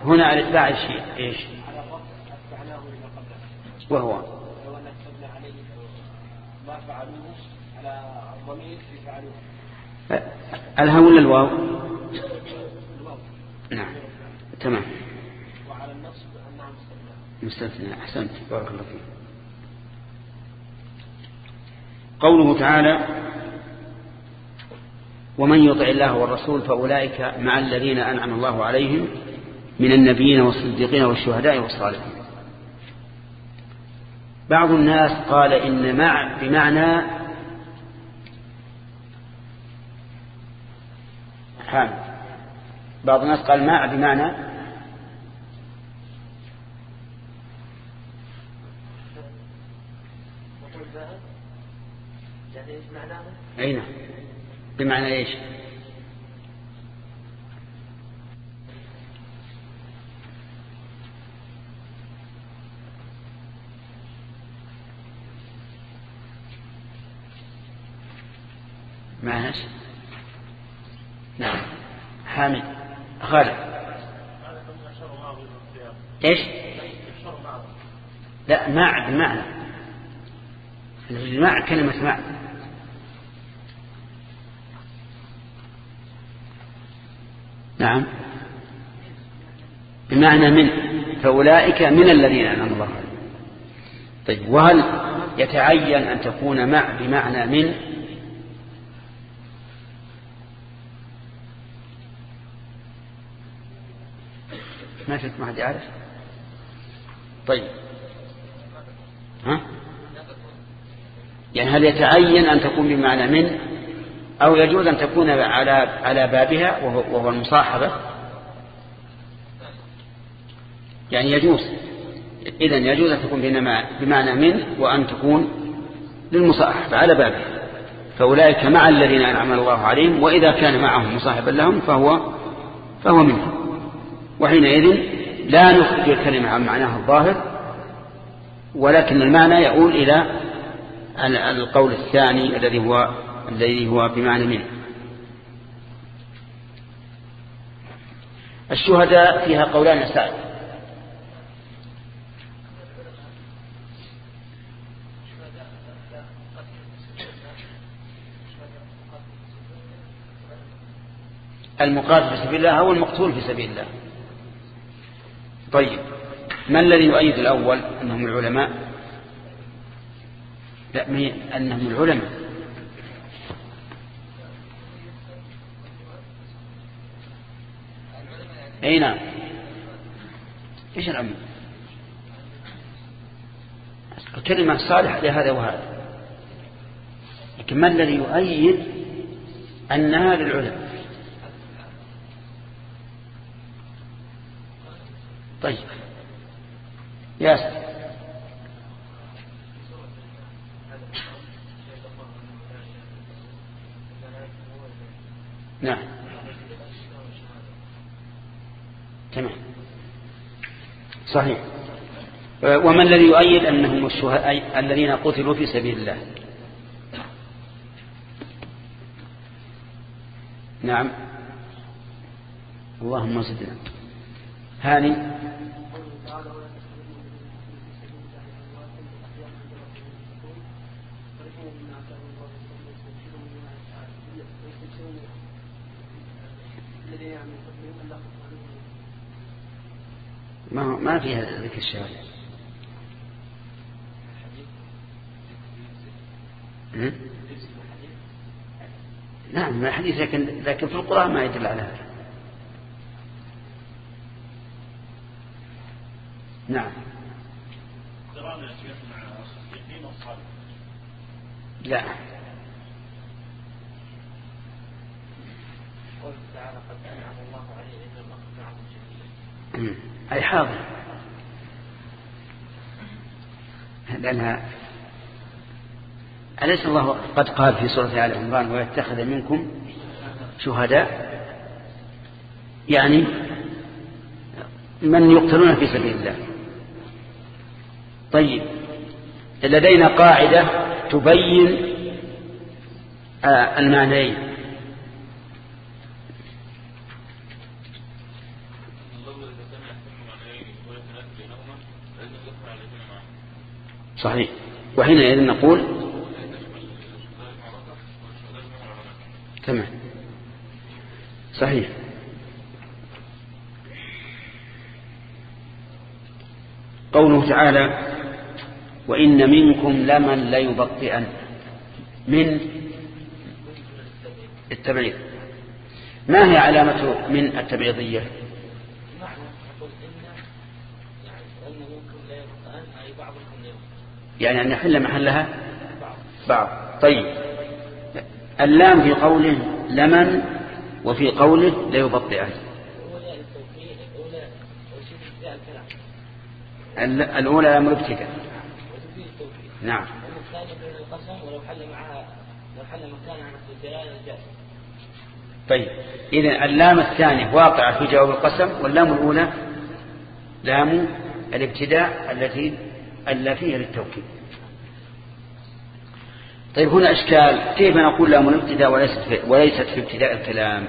الاتباع الشيء إيش على الرفع اتبعناه لما قبله وهو لو ان كتبنا عليه ما فعلوه على الضمير في فعلوه الها ولا الواو؟ نعم. تمام. وعلى مستثنى. أحسنت. بارك الله فيك. قوله تعالى ومن يطع الله والرسول فأولئك مع الذين أنعم الله عليهم من النبيين والصديقين والشهداء والصالحين. بعض الناس قال إن مع بمعنى حامد بعض الناس قال مع بمعنى يعني إيش معناه؟ أي نعم. بمعنى إيش؟ معنى نعم. حامد غالب. إيش؟ لا مع بمعنى المع كلمة مع نعم. بمعنى من فأولئك من الذين أنعم الله عليهم. طيب وهل يتعين أن تكون مع بمعنى من؟ ما شفت ما حد يعرف. طيب. ها؟ يعني هل يتعين أن تكون بمعنى من؟ أو يجوز أن تكون على على بابها وهو, وهو المصاحبة؟ يعني يجوز. إذا يجوز أن تكون بمعنى من وأن تكون للمصاحبة على بابها. فأولئك مع الذين أنعم الله عليهم وإذا كان معهم مصاحبا لهم فهو فهو منهم. وحينئذ لا نخرج الكلمة عن معناها الظاهر ولكن المعنى يؤول إلى القول الثاني الذي هو الذي هو بمعنى منه. الشهداء فيها قولان سائل المقاتل في سبيل الله أو المقتول في سبيل الله؟ طيب ما الذي يؤيد الأول؟ أنهم العلماء. لا أنهم العلماء. أي نعم. إيش العمل الكلمة صالحة لهذا وهذا. لكن ما الذي يؤيد أنها للعلماء؟ طيب. ياسر. نعم. تمام. صحيح. وما الذي يؤيد أنهم الشهداء الذين قتلوا في سبيل الله؟ نعم. اللهم زدنا هاني ما هو ما فيها ذكر الشهادة نعم ما حديث لكن لكن في القرآن ما يدل على هذا. نعم. قرانا يا شيخ مع الصديقين والصالحين لا. قل تعالى قد أنعم الله عليه إن الله معهم شديد مم. أي حاضر. لأنها أليس الله قد قال في سورة آل عمران ويتخذ منكم شهداء؟ يعني من يقتلون في سبيل الله؟ طيب لدينا قاعدة تبين آه، المعنيين. صحيح. وحينئذ نقول تمام. صحيح. قوله تعالى وإن منكم لمن ليبطئن. من التبعيض. ما هي علامة من التبعيضية نحن نقول إن يعني وإن منكم لا يبطئن أي بعضكم لا يبطئن يعني أن نحل محلها بعض. طيب. اللام في قوله لمن وفي قوله ليبطئن الأولى التوكيد نعم. طيب. إذا اللام الثانية واقعة في جواب القسم واللام الأولى لام الابتداء التي ألا فيها للتوكيد. طيب هنا إشكال. كيف نقول لام الابتداء وليست في, وليست في ابتداء الكلام؟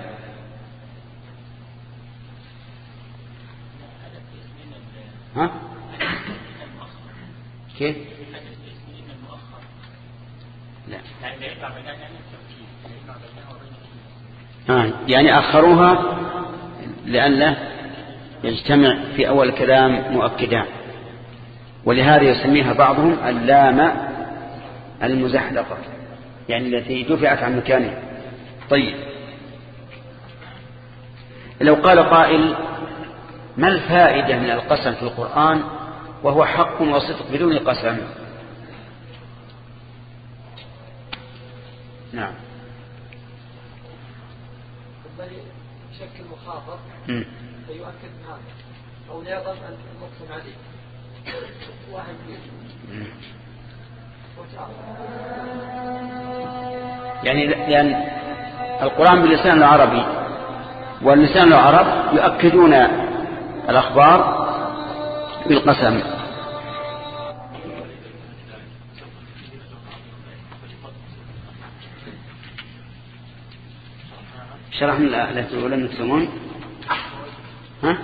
ها؟ كيف؟ لا. آه يعني أخروها لئلا يجتمع في أول الكلام مؤكدان. ولهذا يسميها بعضهم اللام المزحلقة يعني التي دفعت عن مكانها. طيب. لو قال قائل ما الفائدة من القسم في القرآن وهو حق وصدق بدون قسم؟ نعم. بل يشكل مخاطر. فيؤكد هذا أو لا يضم المقسم عليه. يعني لأن القرآن باللسان العربي واللسان العرب يؤكدون الأخبار بالقسم. شرحنا الآية الأولى من ها؟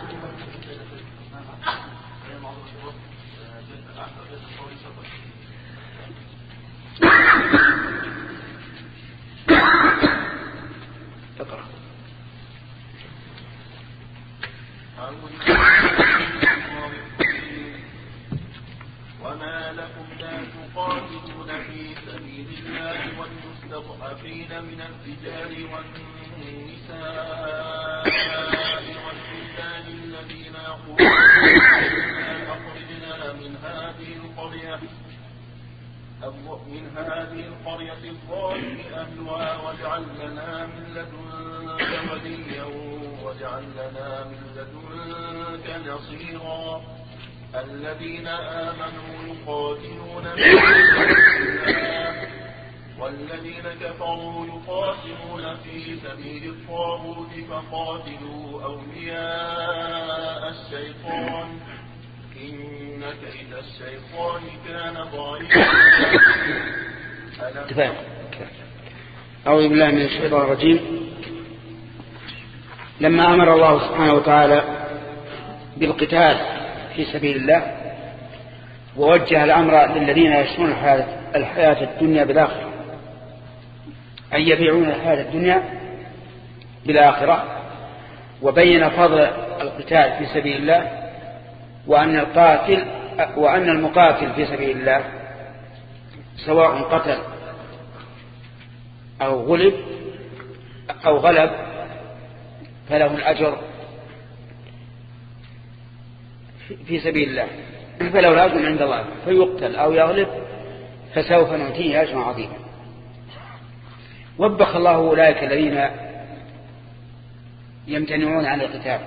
من هذه القرية الظالم أهلها واجعل لنا من لدنك وليا واجعل لنا من لدنك نصيرا. الذين آمنوا يقاتلون والذين كفروا يقاتلون في سبيل الطاغوت فقاتلوا أولياء الشيطان. إن كيد الشيطان كان ضعيفا. أعوذ بالله من الشيطان الرجيم. لما أمر الله سبحانه وتعالى بالقتال في سبيل الله ووجه الأمر للذين الحياة- الحياة الدنيا بالآخرة. أن يبيعون الحياة الدنيا بالآخرة وبين فضل القتال في سبيل الله وأن القاتل وأن المقاتل في سبيل الله سواء قتل أو غلب أو غلب فله الأجر في سبيل الله. فله الأجر عند الله فيقتل أو يغلب فسوف نؤتيه أجرا عظيما. وبخ الله أولئك الذين يمتنعون عن القتال.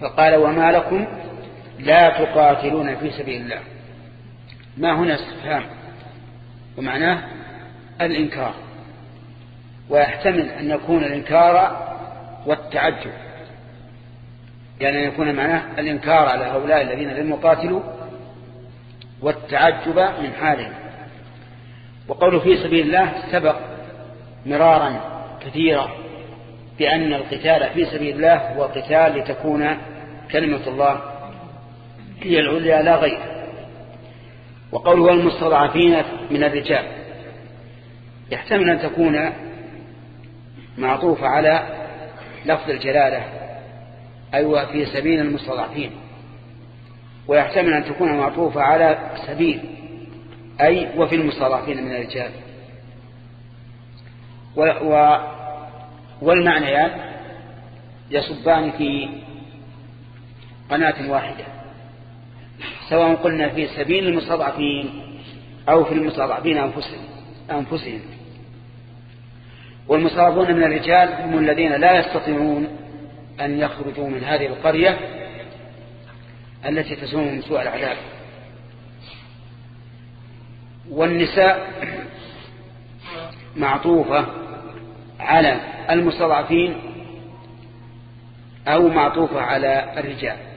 فقال وما لكم لا تقاتلون في سبيل الله. ما هنا استفهام؟ ومعناه الإنكار. ويحتمل أن يكون الإنكار والتعجب. يعني أن يكون معناه الإنكار على هؤلاء الذين لم يقاتلوا والتعجب من حالهم. وقوله في سبيل الله سبق مرارا كثيرا بأن القتال في سبيل الله هو قتال لتكون كلمة الله هي العليا لا غير. وقوله والمستضعفين من الرجال. يحتمل أن تكون معطوفة على لفظ الجلالة أي أيوة في سبيل المستضعفين. ويحتمل أن تكون معطوفة على سبيل أي وفي المستضعفين من الرجال. و و والمعنيان يصبان في قناة واحدة. سواء قلنا في سبيل المستضعفين أو في المستضعفين أنفسهم, أنفسهم. من الرجال هم الذين لا يستطيعون أن يخرجوا من هذه القرية التي تسومهم سوء العذاب. والنساء معطوفة على المستضعفين أو معطوفة على الرجال.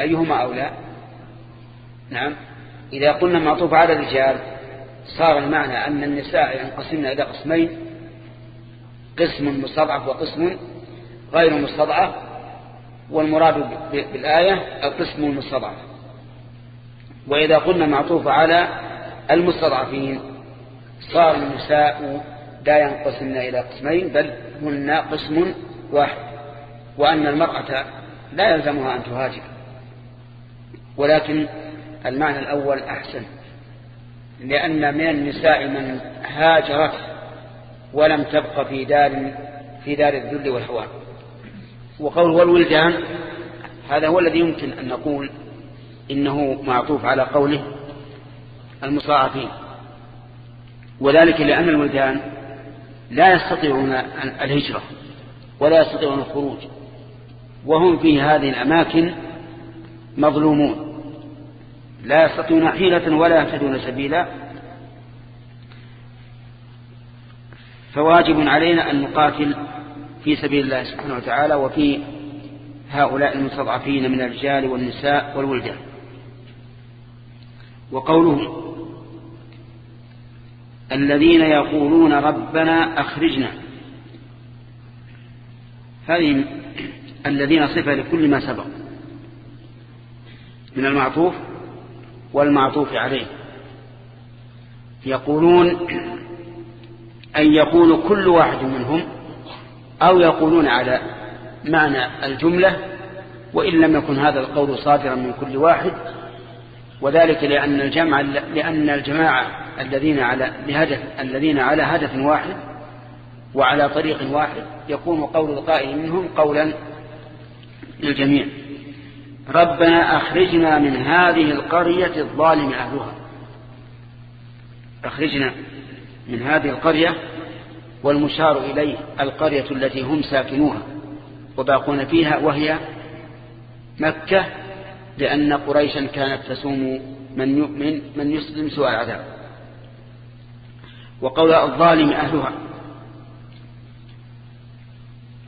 أيهما أولى نعم. إذا قلنا معطوفة على الرجال صار المعنى أن النساء ينقسمن إلى قسمين قسم مستضعف وقسم غير مستضعف والمراد بالآية القسم المستضعف. وإذا قلنا معطوفة على المستضعفين صار النساء لا ينقسمن إلى قسمين بل هن قسم واحد وأن المرأة لا يلزمها أن تهاجر. ولكن المعنى الأول أحسن. لأن من النساء من هاجرت ولم تبق في دار في دار الذل والهوان وقول والولدان هذا هو الذي يمكن أن نقول إنه معطوف على قوله المصاعفين. وذلك لأن الولدان لا يستطيعون الهجرة ولا يستطيعون الخروج. وهم في هذه الأماكن مظلومون. لا يستطيعون حيلة ولا يهتدون سبيلا. فواجب علينا أن نقاتل في سبيل الله سبحانه وتعالى وفي هؤلاء المستضعفين من الرجال والنساء والولدان. وقوله الذين يقولون ربنا أخرجنا. هذه الذين صفة لكل ما سبق. من المعطوف والمعطوف عليه. يقولون أن يقول كل واحد منهم أو يقولون على معنى الجملة وإن لم يكن هذا القول صادرا من كل واحد وذلك لأن الجمع لأن الجماعة الذين على لهدف الذين على هدف واحد وعلى طريق واحد يكون قول القائل منهم قولا للجميع. ربنا أخرجنا من هذه القرية الظالم أهلها. أخرجنا من هذه القرية والمشار إليه القرية التي هم ساكنوها وباقون فيها وهي مكة لأن قريشا كانت تسوم من يؤمن من يسلم سوء العذاب. وقول الظالم أهلها.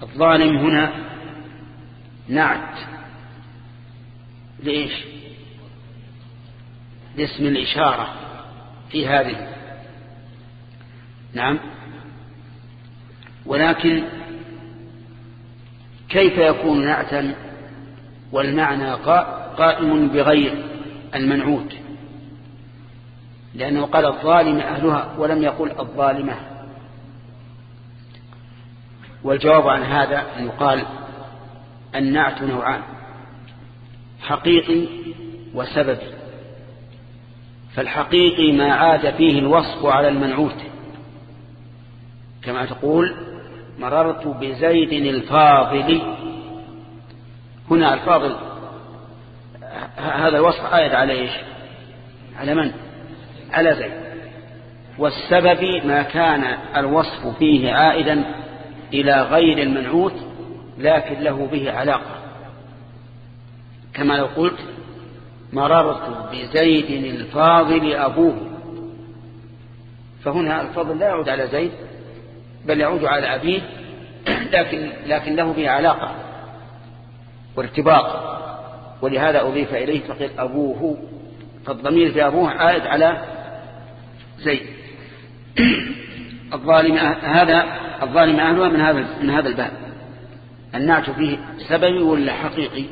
الظالم هنا نعت. لإيش؟ لاسم الإشارة في هذه. نعم. ولكن كيف يكون نعتا والمعنى قائم بغير المنعوت؟ لأنه قال الظالم أهلها ولم يقل الظالمة. والجواب عن هذا أن يقال النعت نوعان. حقيقي وسببي فالحقيقي ما عاد فيه الوصف على المنعوت. كما تقول مررت بزيد الفاضل. هنا الفاضل هذا الوصف عائد على إيش؟ على من؟ على زيد. والسبب ما كان الوصف فيه عائدا إلى غير المنعوت لكن له به علاقة. كما لو قلت مررت بزيد الفاضل أبوه. فهنا الفضل لا يعود على زيد بل يعود على أبيه لكن, لكن له به علاقة وارتباط. ولهذا أضيف إليه فقيل أبوه. فالضمير في أبوه عائد على زيد. الظالم أه- هذا الظالم أهلها من هذا من هذا الباب. النعت فيه سببي ولا حقيقي؟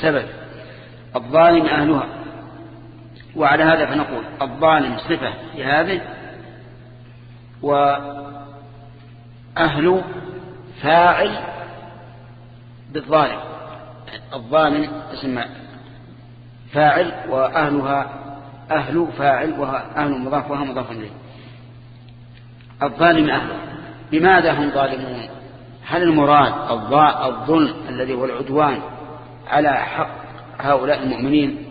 سبب الظالم أهلها. وعلى هذا فنقول الظالم صفة لهذه وأهل فاعل بالظالم. الظالم اسم فاعل وأهلها أهل فاعل وأهل مضاف وها مضاف إليه. الظالم أهله. بماذا هم ظالمون؟ هل المراد الظلم الذي هو العدوان على حق هؤلاء المؤمنين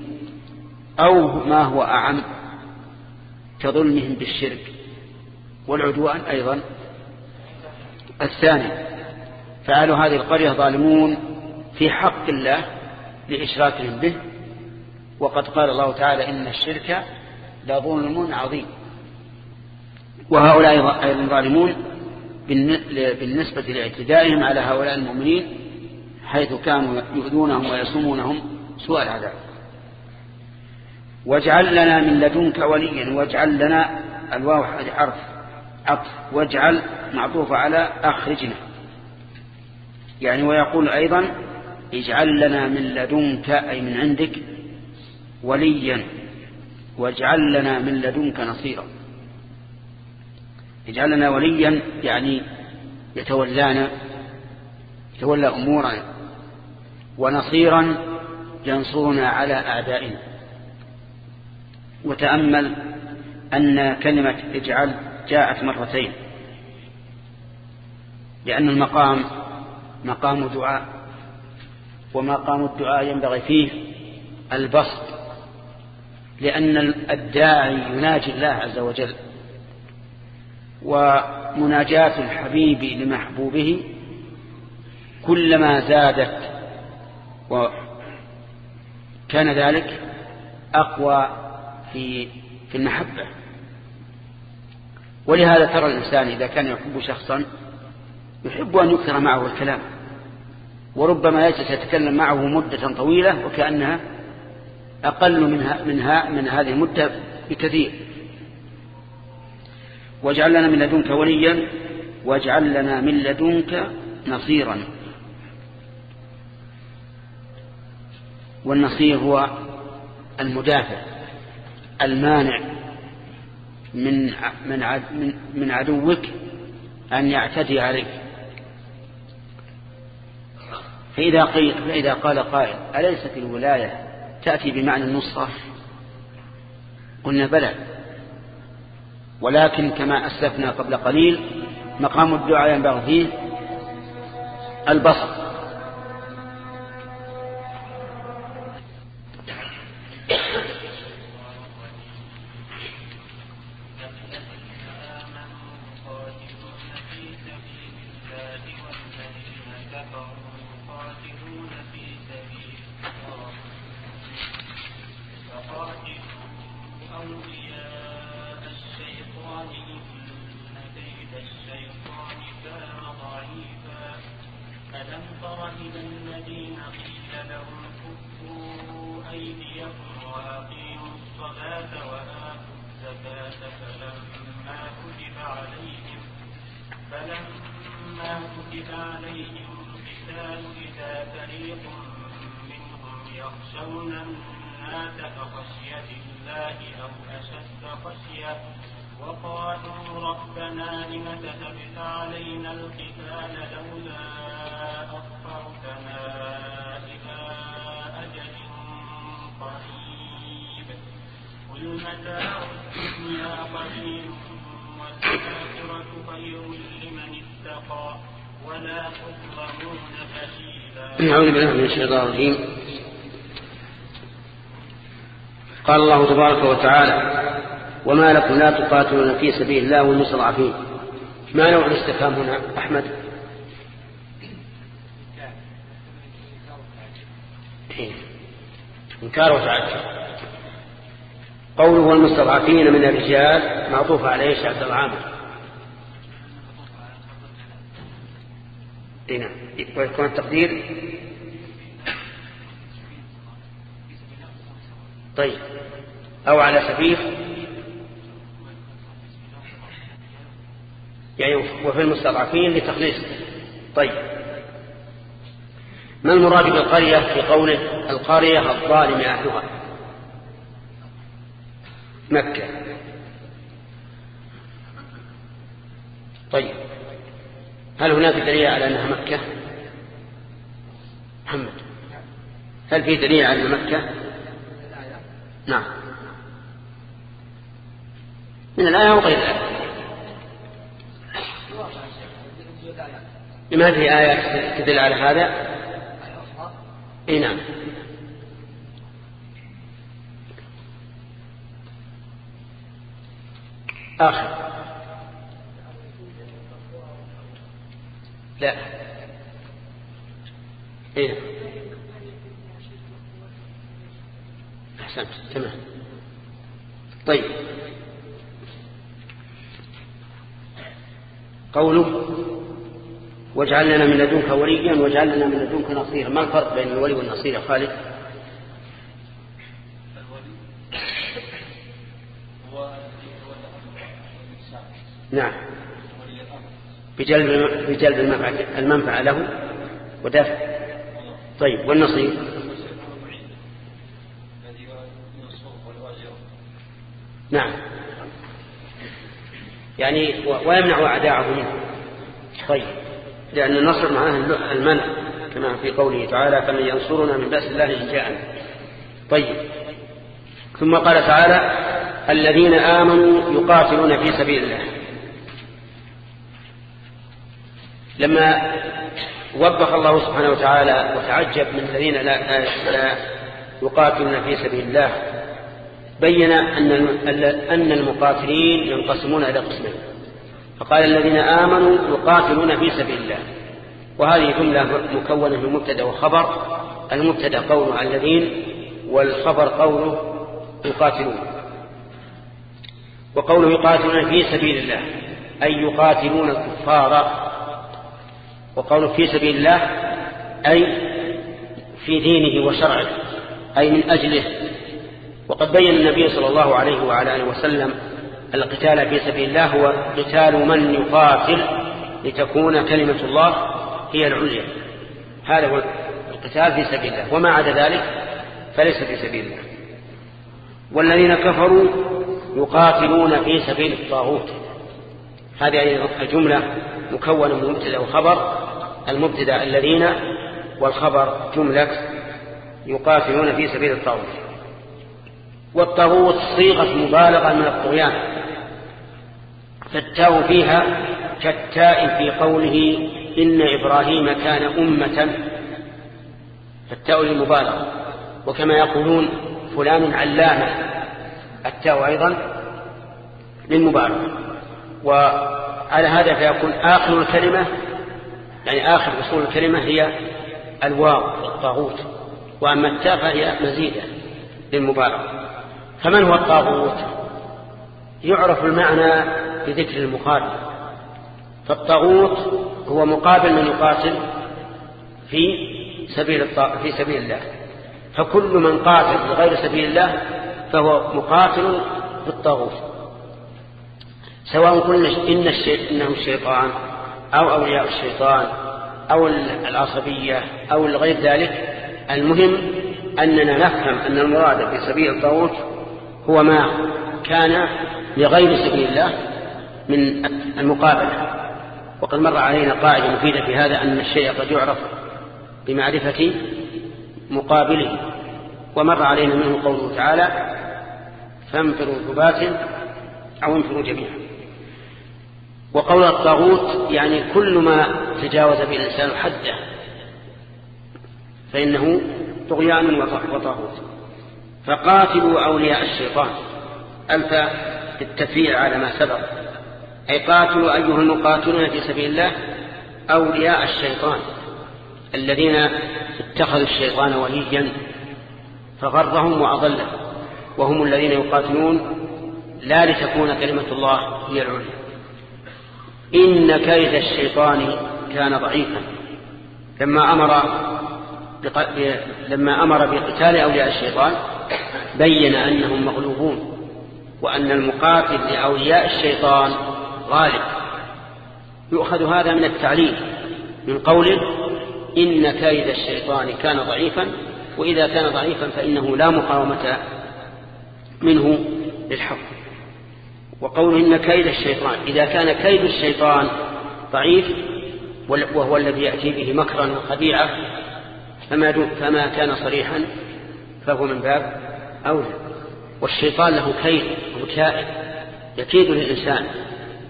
أو ما هو أعم كظلمهم بالشرك والعدوان أيضا. الثاني فعلوا هذه القرية ظالمون في حق الله لإشراكهم به وقد قال الله تعالى إن الشرك لظلم عظيم. وهؤلاء أيضا ظالمون بالنسبة لاعتدائهم على هؤلاء المؤمنين حيث كانوا يؤذونهم ويصومونهم سوء العذاب. واجعل لنا من لدنك وليا واجعل لنا الواو عرف عطف واجعل معطوف على أخرجنا. يعني ويقول أيضا اجعل لنا من لدنك أي من عندك وليا. واجعل لنا من لدنك نصيرا. اجعل لنا وليا يعني يتولانا يتولى أمورنا. ونصيرا ينصرنا على أعدائنا. وتأمل أن كلمة اجعل جاءت مرتين لأن المقام مقام دعاء ومقام الدعاء ينبغي فيه البسط لأن الداعي يناجي الله عز وجل ومناجاة الحبيب لمحبوبه كلما زادت وكان ذلك أقوى في في المحبة. ولهذا ترى الإنسان إذا كان يحب شخصا يحب أن يكثر معه الكلام وربما يجلس يتكلم معه مدة طويلة وكأنها أقل منها, منها من هذه المدة بكثير. واجعل لنا من لدنك وليا واجعل لنا من لدنك نصيرا. والنصير هو المدافع المانع من من من عدوك أن يعتدي عليك. فإذا, قيل فإذا قال قائل أليست الولاية تأتي بمعنى النصرة؟ قلنا بلى. ولكن كما أسلفنا قبل قليل مقام الدعاء ينبغي فيه البصر الشيطان الرجيم. قال الله تبارك وتعالى وما لكم لا تقاتلون في سبيل الله والمستضعفين. ما نوع الاستفهام هنا أحمد؟ إنكار وتعجب. قوله والمستضعفين من الرجال معطوف عليه إيش عبد العامر نعم. ويكون التقدير طيب. أو على سفير يعني وفي المستضعفين لتخليص. طيب. ما المراد بالقرية في قوله القرية الظالم أهلها؟ مكة. طيب. هل هناك دليل على أنها مكة؟ محمد. هل في دليل على مكة؟ نعم. من الآية وغير الآية لما هذه آية تدل على هذا؟ إي نعم. آخر. لا. إي أحسنت تمام. طيب. قوله واجعل لنا من لدنك وليا واجعل لنا من لدنك نصيرا. ما الفرق بين الولي والنصير يا خالد؟ نعم. بجلب بجلب المنفعة له ودفع. طيب والنصير نعم يعني ويمنع أعداءه منه. طيب. لأن النصر معناه المنع كما في قوله تعالى فمن ينصرنا من بأس الله إن جاءنا طيب. ثم قال تعالى الذين آمنوا يقاتلون في سبيل الله. لما وبخ الله سبحانه وتعالى وتعجب من الذين لا, لا يقاتلون في سبيل الله بين أن أن المقاتلين ينقسمون إلى قسمين. فقال الذين آمنوا يقاتلون في سبيل الله. وهذه جملة مكونة من مبتدا وخبر. المبتدا قوله الذين والخبر قوله يقاتلون. وقوله يقاتلون في سبيل الله أي يقاتلون الكفار. وقوله في سبيل الله أي في دينه وشرعه أي من أجله. وقد بين النبي صلى الله عليه وعلى آله وسلم القتال في سبيل الله هو قتال من يقاتل لتكون كلمة الله هي العليا. هذا هو القتال في سبيل الله. وما عدا ذلك فليس في سبيل الله. والذين كفروا يقاتلون في سبيل الطاغوت. هذه الجملة مكونة من مبتدا وخبر. المبتدا الذين والخبر جملة يقاتلون في سبيل الطاغوت. والطاغوت صيغة مبالغة من الطغيان. فالتاء فيها كالتاء في قوله إن إبراهيم كان أمة. فالتاء للمبالغة. وكما يقولون فلان علامة. التاء أيضا للمبالغة. وعلى هذا فيكون آخر الكلمة يعني آخر أصول الكلمة هي الواو الطاغوت وأما التاء فهي مزيدة للمبالغة. فمن هو الطاغوت؟ يعرف المعنى بذكر المقابل فالطاغوت هو مقابل من يقاتل في سبيل في سبيل الله. فكل من قاتل بغير سبيل الله فهو مقاتل بالطاغوت. سواء قلنا إن الشيء إنه الشيطان أو أولياء الشيطان أو العصبية أو غير ذلك المهم أننا نفهم أن المراد في سبيل الطاغوت هو ما كان لغير سبيل الله من المقابلة. وقد مر علينا قاعدة مفيدة في هذا أن الشيء قد يعرف بمعرفة مقابله. ومر علينا منه قوله تعالى فانفروا ثبات أو انفروا جميعا. وقول الطاغوت يعني كل ما تجاوز به الإنسان حده فإنه طغيان وطاغوت. فقاتلوا أولياء الشيطان. ألف التفعيل على ما سبق. أي قاتلوا أيها المقاتلون في سبيل الله أولياء الشيطان الذين اتخذوا الشيطان وليا فغرهم وأضلهم وهم الذين يقاتلون لا لتكون كلمة الله هي العليا. إن كيد الشيطان كان ضعيفا. لما أمر لما أمر بقتال أولياء الشيطان بين أنهم مغلوبون وأن المقاتل لأولياء الشيطان غالب. يؤخذ هذا من التعليل من قوله إن كيد الشيطان كان ضعيفا وإذا كان ضعيفا فإنه لا مقاومة منه للحق. وقوله إن كيد الشيطان إذا كان كيد الشيطان ضعيف وهو الذي يأتي به مكرا وخديعة فما, فما كان صريحا فهو من باب أولى. والشيطان له كيد وكائد يكيد للإنسان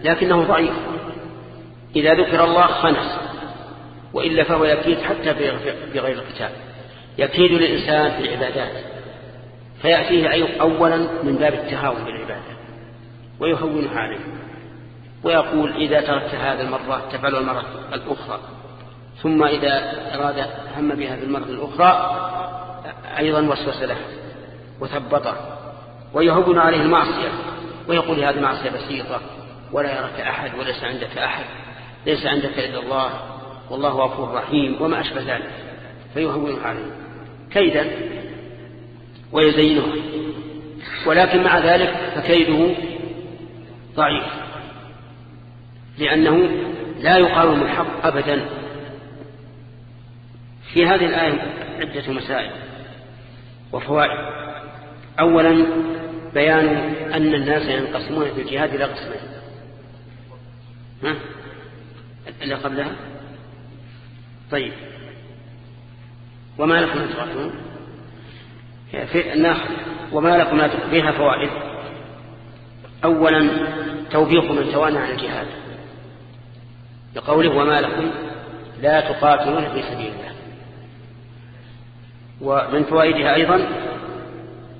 لكنه ضعيف. إذا ذكر الله خنس وإلا فهو يكيد حتى بغير القتال يكيد للإنسان في العبادات. فيأتيه أولا من باب التهاون بالعبادة ويهونها عليه. ويقول إذا تركت هذا المرة تفعل المرة الأخرى ثم إذا أراد هم في المرة الأخرى أيضا وسوس له وثبطه ويهون عليه المعصية ويقول هذه معصية بسيطة ولا يراك أحد وليس عندك أحد ليس عندك إلا الله والله غفور رحيم وما أشبه ذلك. فيهون عليه كيدا ويزينه ولكن مع ذلك فكيده ضعيف لأنه لا يقاوم الحق أبدا. في هذه الآية عدة مسائل. وفوائد أولا بيان أن الناس ينقسمون في الجهاد إلى قسمين. ها؟ اللي قبلها؟ طيب. وما لكم لا تقاتلون في وما لكم لا فيها فوائد. أولا توبيخ من توانى عن الجهاد. لقوله وما لكم لا تقاتلون في سبيل الله. ومن فوائدها أيضا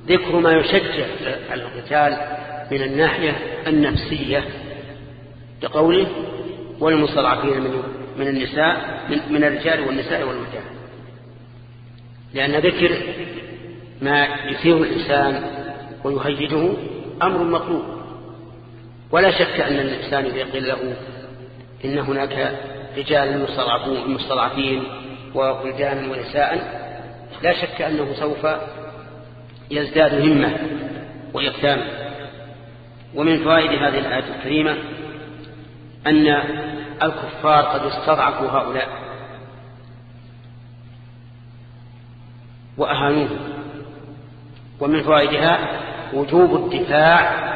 ذكر ما يشجع القتال من الناحية النفسية لقوله والمستضعفين من من النساء من, من الرجال والنساء والولدان لأن ذكر ما يثير الإنسان ويهيجه أمر مطلوب. ولا شك أن الإنسان إذا قيل له إن هناك رجال مستضعفين وولدان ونساء لا شك أنه سوف يزداد همة ويقتام ومن فوائد هذه الآية الكريمة أن الكفار قد استضعفوا هؤلاء وأهانوه ومن فوائدها وجوب الدفاع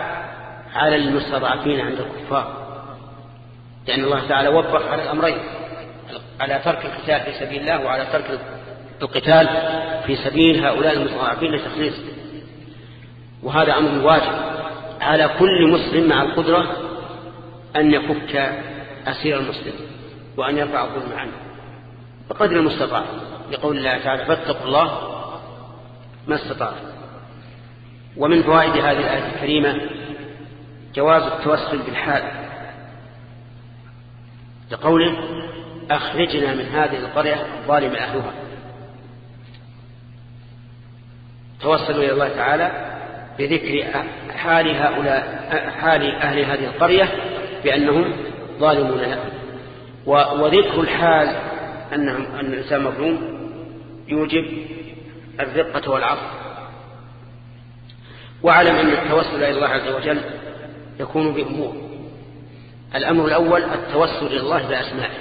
على المستضعفين عند الكفار لأن الله تعالى وضح على الأمرين على ترك القتال في سبيل الله وعلى ترك القتال في سبيل هؤلاء المستضعفين لتخليص. وهذا أمر واجب على كل مسلم مع القدرة أن يفك أسير المسلم وأن يرفع الظلم عنه. بقدر المستطاع. لقول الله تعالى فاتقوا الله ما استطعتم. ومن فوائد هذه الآية الكريمة جواز التوسل بالحال. لقوله أخرجنا من هذه القرية الظالم أهلها. توصلوا إلى الله تعالى بذكر حال هؤلاء حال أهل هذه القرية بأنهم ظالمون له وذكر الحال أنهم أن الإنسان مظلوم يوجب الرقة والعطف واعلم أن التوسل إلى الله عز وجل يكون بأمور. الأمر الأول التوسل إلى الله بأسمائه.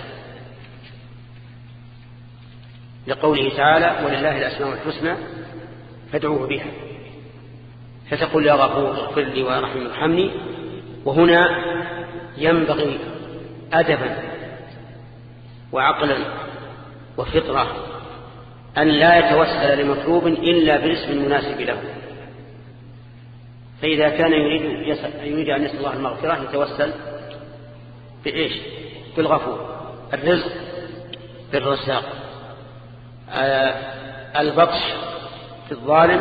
لقوله تعالى ولله الأسماء الحسنى فادعوه بها. فتقول يا غفور اغفر لي وارحمني ارحمني. وهنا ينبغي أدبا وعقلا وفطرة أن لا يتوسل لمطلوب إلا بالاسم المناسب له. فإذا كان يريد, يريد أن يسأل الله المغفرة يتوسل بإيش؟ بالغفور. الرزق بالرزاق. آه البطش في الظالم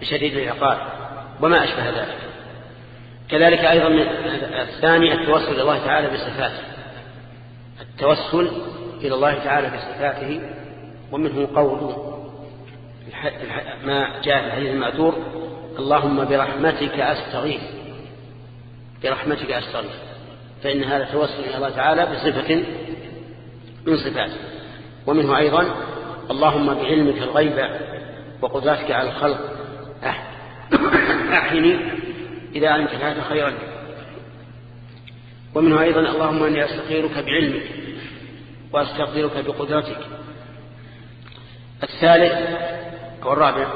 بشديد العقاب وما أشبه ذلك. كذلك أيضا من الثاني التوسل إلى الله تعالى بصفاته. التوسل إلى الله تعالى بصفاته ومنه قول ما جاء في الحديث المأثور اللهم برحمتك أستغيث. برحمتك أستغيث. فإن هذا توسل إلى الله تعالى بصفة من صفاته. ومنه أيضا اللهم بعلمك الغيب وقدرتك على الخلق. أحيني إذا علمت الحياة خيرا ومنه أيضا اللهم أني أستخيرك بعلمك وأستغفرك بقدرتك. الثالث أو الرابع.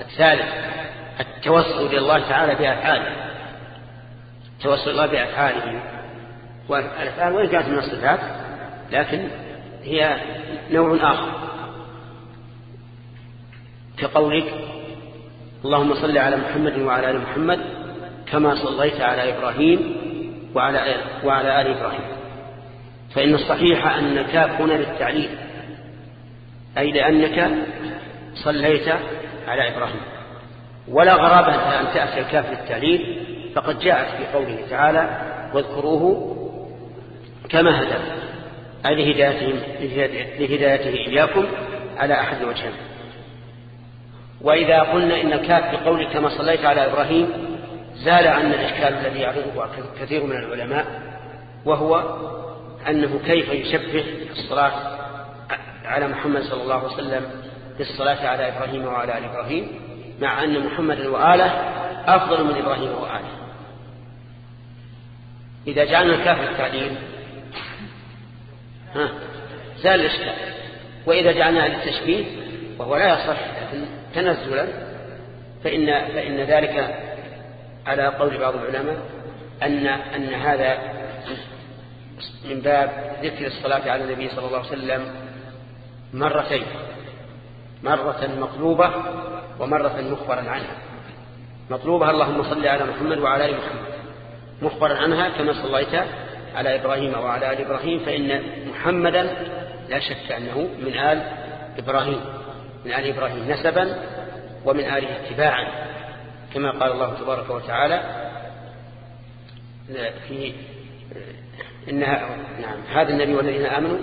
الثالث التوسل إلى الله تعالى بأفعاله. التوسل الله بأفعاله. والأفعال وإن كانت من الصفات لكن هي نوع آخر. كقولك اللهم صل على محمد وعلى آل محمد كما صليت على إبراهيم وعلى وعلى آل إبراهيم. فإن الصحيح أن الكاف هنا للتعليل أي لأنك صليت على إبراهيم. ولا غرابة أن تأتي الكاف للتعليل فقد جاءت في قوله تعالى واذكروه كما هدى أي لهدايته إياكم على أحد الوجهين وإذا قلنا إن الكاف في قوله كما صليت على إبراهيم زال عنا الإشكال الذي يعرضه كثير من العلماء وهو أنه كيف يشبه الصلاة على محمد صلى الله عليه وسلم بالصلاة على إبراهيم وعلى آل إبراهيم مع أن محمد وآله أفضل من إبراهيم وآله. إذا جعلنا الكاف التعليل ها زال الإشكال. وإذا جعلنا للتشبيه وهو لا يصح لكن تنزلا فإن, فإن ذلك على قول بعض العلماء أن, أن هذا من باب ذكر الصلاة على النبي صلى الله عليه وسلم مرتين. مرة مطلوبة ومرة مخبرا عنها. مطلوبة اللهم صل على محمد وعلى آل محمد. مخبرا عنها كما صليت على إبراهيم وعلى آل إبراهيم فإن محمدا لا شك أنه من آل إبراهيم من آل إبراهيم نسبا ومن آله اتباعا. كما قال الله تبارك وتعالى في إنها نعم هذا النبي والذين آمنوا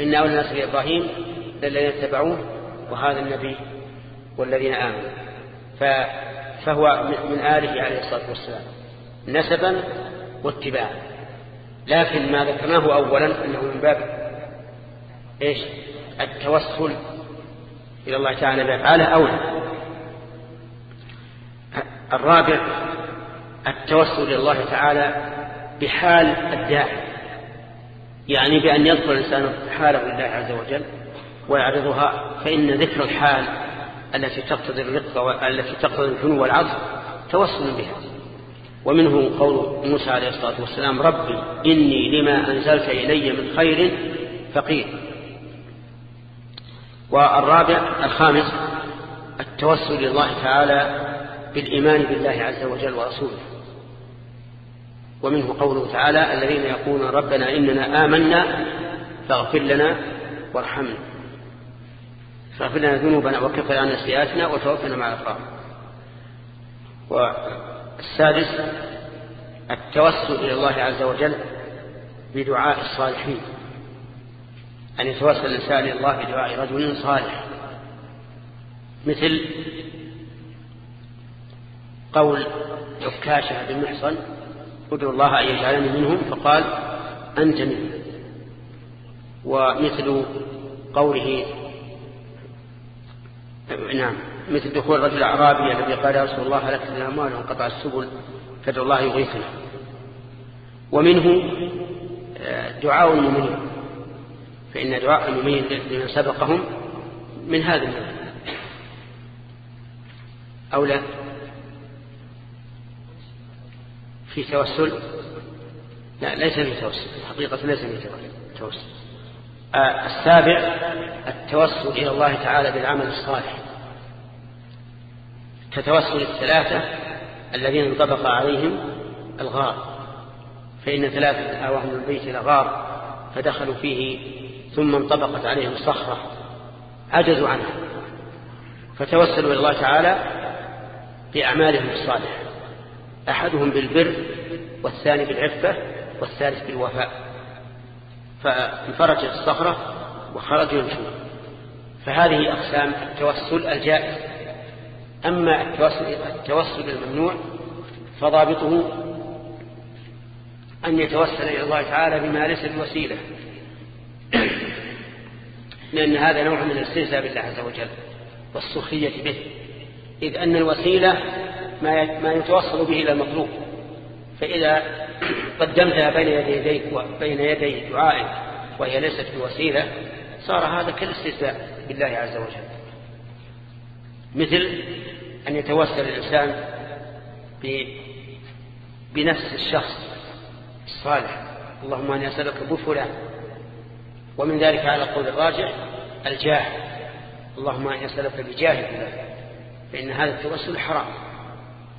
إن أولى الناس بإبراهيم للذين اتبعوه وهذا النبي والذين آمنوا. فهو من آله عليه الصلاة والسلام. نسبا واتباعا لكن ما ذكرناه أولا أنه من باب إيش؟ التوسل إلى الله تعالى بأفعاله أولى الرابع التوسل إلى الله تعالى بحال الداعي. يعني بأن يذكر الإنسان حاله لله عز وجل ويعرضها فإن ذكر الحال التي تقتضي الرقة والتي تقتضي الحنو والعطف توسل بها. ومنه قول موسى عليه الصلاة والسلام ربي إني لما أنزلت إلي من خير فقير. والرابع الخامس التوسل الله تعالى بالإيمان بالله عز وجل ورسوله. ومنه قوله تعالى الذين يقولون ربنا إننا آمنا فاغفر لنا وارحمنا. فاغفر لنا ذنوبنا وكفر عنا سيئاتنا وتوفنا مع الأبرار. والسادس التوسل إلى الله عز وجل بدعاء الصالحين. أن يتوسل الإنسان إلى الله بدعاء رجل صالح. مثل قول عكاشة بن محصن ادعو الله أن يجعلني منهم فقال أنت منهم. ومثل قوله نعم. مثل دخول رجل الأعرابي الذي قال يا رسول الله هلكت الأموال وانقطع السبل فادعو الله يغيثنا. ومنه دعاء المؤمنين. فإن دعاء المؤمنين لمن سبقهم من هذا النوع. أو لا؟ في توسل؟ لا ليس في توسل. الحقيقة ليس في توسل. آه السابع التوسل إلى الله تعالى بالعمل الصالح. كتوسل الثلاثة الذين انطبق عليهم الغار. فإن ثلاثة آواهم البيت إلى غار فدخلوا فيه ثم انطبقت عليهم صخرة عجزوا عنها. فتوسلوا إلى الله تعالى بأعمالهم الصالحة. أحدهم بالبر والثاني بالعفة والثالث بالوفاء. فانفرجت الصخرة وخرجوا يمشون. فهذه أقسام التوسل الجائز. أما التوسل, الممنوع فضابطه أن يتوسل إلى الله تعالى بما ليس بوسيلة. لأن هذا نوع من الاستهزاء بالله عز وجل والسخرية به إذ أن الوسيلة ما يتوصل به إلى المطلوب. فإذا قدمتها بين يديك وبين يدي دعائك وهي ليست بوسيلة صار هذا كالاستهزاء بالله عز وجل. مثل أن يتوسل الإنسان بنفس الشخص الصالح. اللهم أن أسألك بفلان ومن ذلك على القول الراجع الجاه. اللهم أن أسألك بجاه فلان. فإن هذا التوسل حرام.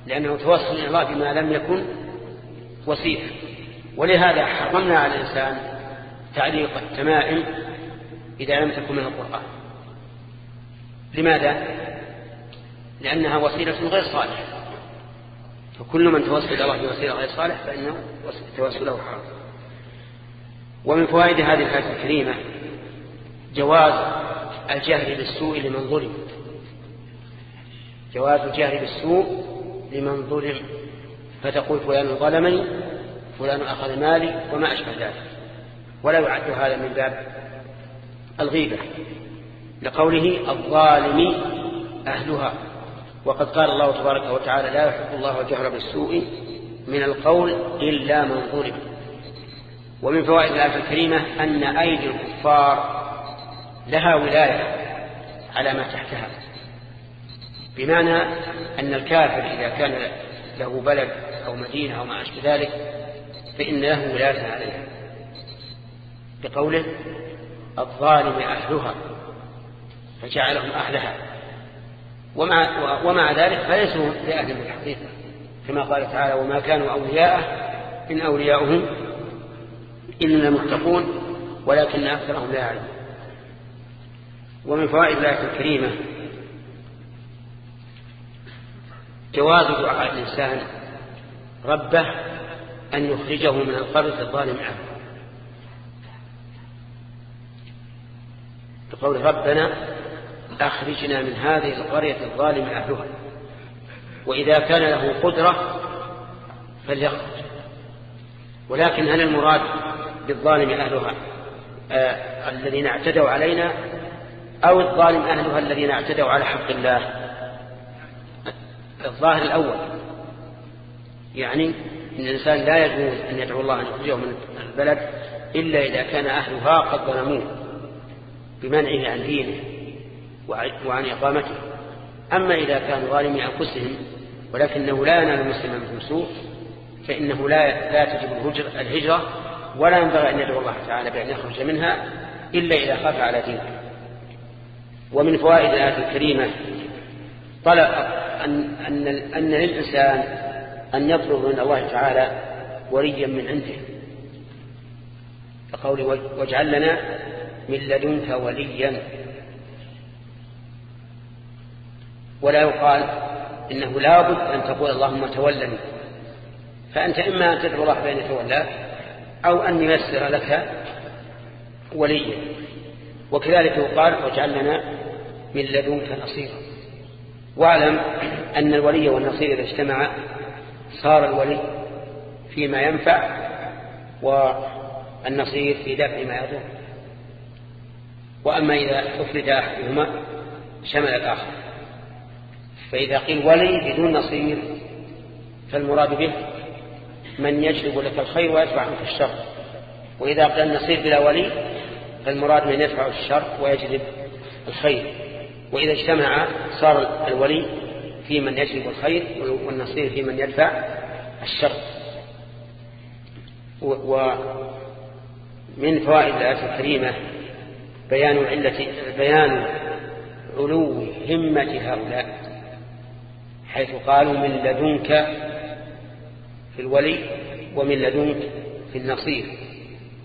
لأنه توسل إلى الله بما لم يكن وسيلة. ولهذا حرمنا على الإنسان تعليق التمائم إذا لم تكن من القرآن. لماذا؟ لأنها وسيلة غير صالحة. فكل من توسل الله بوسيلة غير صالح فإنه توسله حرام. ومن فوائد هذه الآية الكريمة جواز الجهل بالسوء لمن ظلم. جواز الجهل بالسوء لمن ظلم. فتقول فلان ظلمني فلان أخذ مالي وما أشبه ذلك. ولا يعد هذا من باب الغيبة. لقوله الظالم أهلها. وقد قال الله تبارك وتعالى لا يحب الله الجهر بالسوء من القول إلا من ظلم. ومن فوائد الآية الكريمة أن أيدي الكفار لها ولاية على ما تحتها. بمعنى أن الكافر إذا كان له بلد أو مدينة أو ما أشبه ذلك فإن له ولاية عليها. بقوله الظالم أهلها فجعلهم أهلها. ومع, ومع ذلك فليسوا لأهل الحقيقة كما قال تعالى وما كانوا أولياءه إن أولياؤهم إلا المتقون ولكن أكثرهم لا يعلمون. ومن فوائد الآية الكريمة جواز دعاء الإنسان ربه أن يخرجه من القرية الظالم عنه بقول ربنا أخرجنا من هذه القرية الظالم أهلها. وإذا كان له قدرة فليخرج. ولكن هل المراد بالظالم أهلها آه الذين اعتدوا علينا أو الظالم أهلها الذين اعتدوا على حق الله؟ الظاهر الأول. يعني إن الإنسان لا يجوز أن يدعو الله أن يخرجه من البلد إلا إذا كان أهلها قد ظلموه بمنعه عن دينه. وعن إقامته. أما إذا كانوا ظالمي أنفسهم ولكنه لا ينال المسلم منهم سوء فإنه لا, لا تجب الهجرة ولا ينبغي أن يدعو الله تعالى بأن يخرج منها إلا إذا خاف على دينه. ومن فوائد الآية الكريمة طلب أن, أن, أن للإنسان أن يطلب من الله تعالى وليا من عنده. فقول واجعل لنا من لدنك وليا. ولا يقال إنه لابد أن تقول اللهم تولني. فأنت إما أن تدعو الله بأن يتولاك أو أن ييسر لك وليا. وكذلك يقال واجعل لنا من لدنك نصيرا. واعلم أن الولي والنصير إذا اجتمعا صار الولي فيما ينفع والنصير في دفع ما يضر. وأما إذا أفرد أحدهما شمل الآخر. فإذا قيل ولي بدون نصير فالمراد به من يجلب لك الخير ويدفع عنك الشر. وإذا قيل النصير بلا ولي فالمراد من يدفع الشر ويجلب الخير. وإذا اجتمع صار الولي في من يجلب الخير والنصير في من يدفع الشر. ومن فوائد الآية الكريمة بيان علة بيان علو همة هؤلاء. حيث قالوا من لدنك في الولي ومن لدنك في النصير.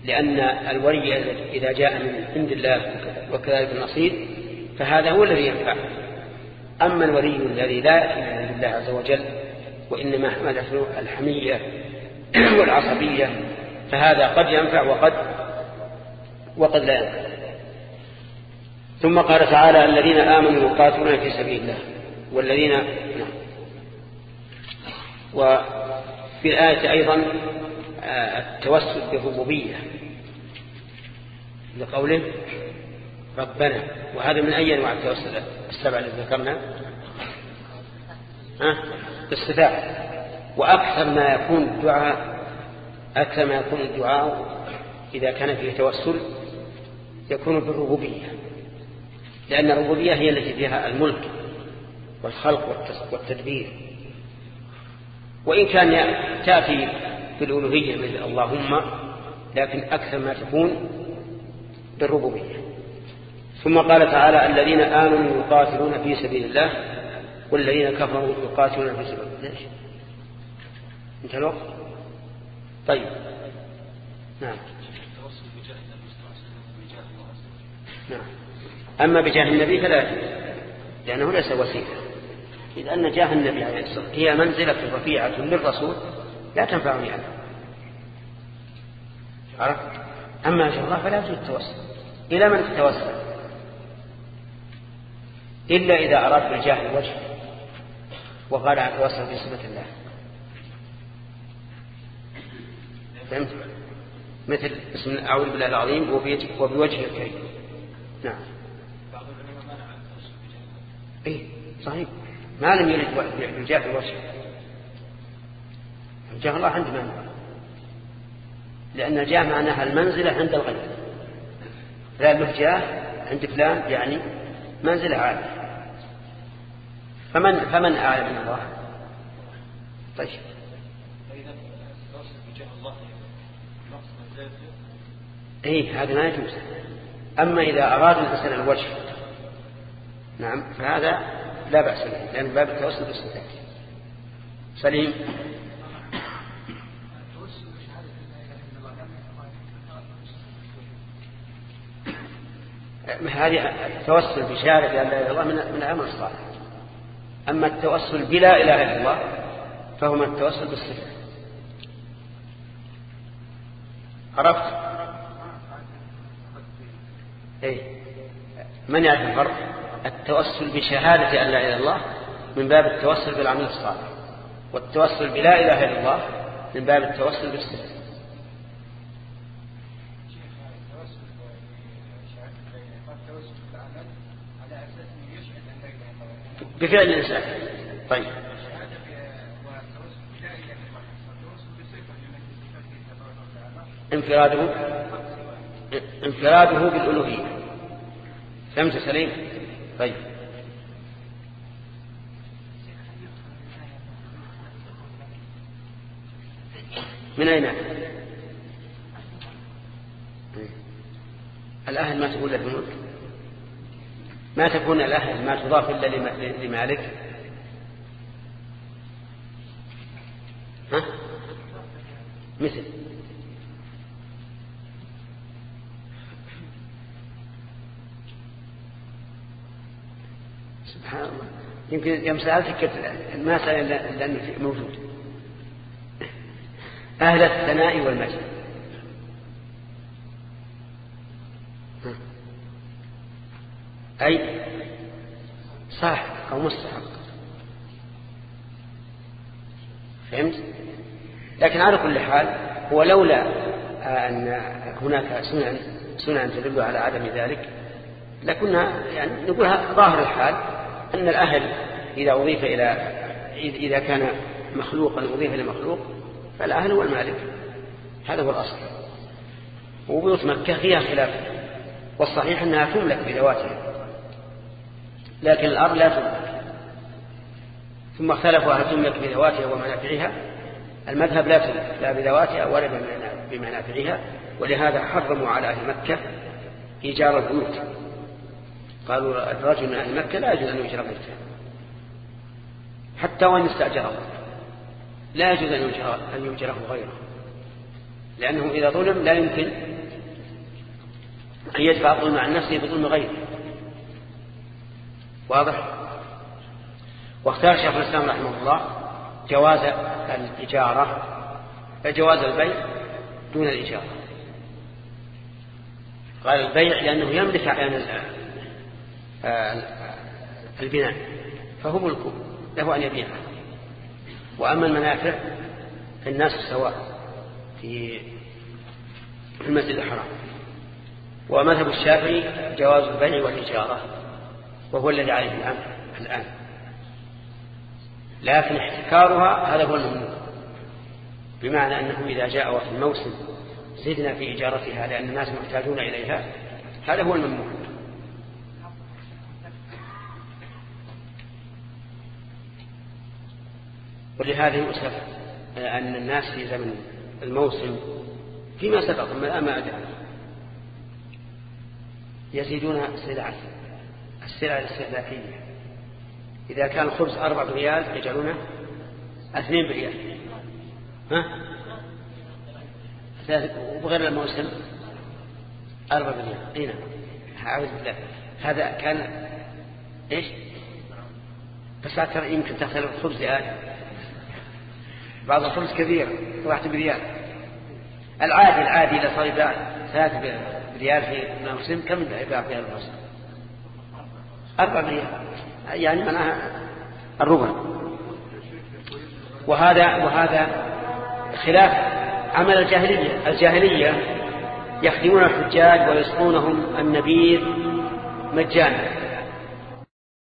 لأن الولي إذا جاء من عند الله وكذلك النصير فهذا هو الذي ينفع. أما الولي الذي لا يأتي من عند الله عز وجل وإنما حملته الحمية والعصبية فهذا قد ينفع وقد وقد لا ينفع. ثم قال تعالى الذين آمنوا يقاتلون في سبيل الله والذين نعم. وفي الآية أيضا آه، التوسل بالربوبية لقوله ربنا. وهذا من أي أنواع التوسل؟ السبع التي ذكرنا. ها؟ استفتاح وأكثر ما يكون الدعاء أكثر ما يكون الدعاء إذا كان فيه توسل يكون بالربوبية. لأن الربوبية هي التي فيها الملك والخلق والتدبير. وإن كان تأتي بالألوهية مثل اللهم لكن أكثر ما تكون بالربوبية. ثم قال تعالى الذين آمنوا يقاتلون في سبيل الله والذين كفروا يقاتلون في سبيل الله. ليش؟ انتهى الوقت طيب. نعم. نعم. أما بجاه النبي فلا لأنه ليس وسيلة. إذ أن جاه النبي عليه الصلاة والسلام هي منزلة رفيعة للرسول لا تنفعني عنه عرفت؟ أما جاه الله فلا يجوز التوسل. إلى من تتوسل؟ إلا إذا أراد بالجاه الوجه. وقال أتوسل بصفة الله. فهمت؟ مثل اسم أعوذ بالله العظيم وبوجه الكريم نعم. اي صحيح. ما لم يرد بالجاه الوجه الجاه الله عند من؟ لأن الجاه معناها المنزلة عند الغير. لا له جاه عند فلان يعني منزلة عالية فمن فمن أعلى من الله؟ طيب. اي هذا ما يجوز. أما إذا أراد الانسان الوجه نعم فهذا لا بأس به لأن باب التوسل بالصفات سليم. هذه التوسل بشهادة لا إله إلا الله من من أمر الصالح أما التوسل بلا إله إلا الله فهو من التوسل بالصفة. عرفت؟ إيه. من يعرف الفرق؟ التوسل بشهادة أن لا إله إلا الله من باب التوسل بالعمل الصالح والتوسل بلا إله إلا الله من باب التوسل بالصفة بفعل الإنسان. طيب. انفراده انفراده بالألوهية. فهمت سليم؟ طيب. من أين؟ الأهل ما تقول له الملك ما تكون الأهل ما تضاف إلا لمالك؟ ها؟ مثل. سبحان الله. يمكن يوم سألتك ما سأل لأنه موجود. أهل الثناء والمجد. أي صاحب أو مستحق. فهمت؟ لكن على كل حال هو لولا أن هناك سنن سنن تدل على عدم ذلك لكنا يعني نقولها ظاهر الحال. أن الأهل إذا أضيف إلى إذا كان مخلوقا أضيف إلى مخلوق فالأهل هو المالك هذا هو الأصل. وبيوت مكة فيها خلاف والصحيح أنها تملك بذواتها لكن الأرض لا تملك. ثم اختلفوا هل تملك بذواتها ومنافعها المذهب لا تملك لا بذواتها ولا بمنافعها ولهذا حرموا على أهل مكة إيجار البيوت. قالوا الرجل من أهل مكة لا يجوز أن يؤجر بيته حتى وإن استأجره. لا يجوز أن يؤجره, أن غيره. لأنه إذا ظلم لا يمكن أن يدفع الظلم عن نفسه بظلم غيره. واضح؟ واختار شيخ الإسلام رحمه الله جواز الإجارة جواز البيع دون الإجارة. قال البيع لأنه يملك البناء فهو ملكه له أن يبيعه وأما المنافع فالناس سواء في المسجد الحرام. ومذهب الشافعي جواز البيع والإجارة وهو الذي عليه الأمر الآن. لكن احتكارها هذا هو الممنوع. بمعنى أنه إذا جاء وقت الموسم زدنا في إجارتها لأن الناس محتاجون إليها هذا هو الممنوع. ولهذا يؤسف أن الناس في زمن الموسم فيما سبق ما أدري. يزيدون سلعة السلع الاستهلاكية. إذا كان الخبز أربع ريال يجعلونه اثنين بريال. ها؟ وغير الموسم أربع ريال أي نعم. أعوذ بالله. هذا كان إيش؟ بس يمكن تختلف الخبز الآن بعض الخبز كبير واحد بريال. العادي العادي إذا صار يباع ثلاثة بريال في الموسم كم يباع في الموسم؟ أربع ريال يعني معناها الربع. وهذا وهذا خلاف عمل الجاهلية. الجاهلية يخدمون الحجاج ويسقونهم النبيذ مجانا.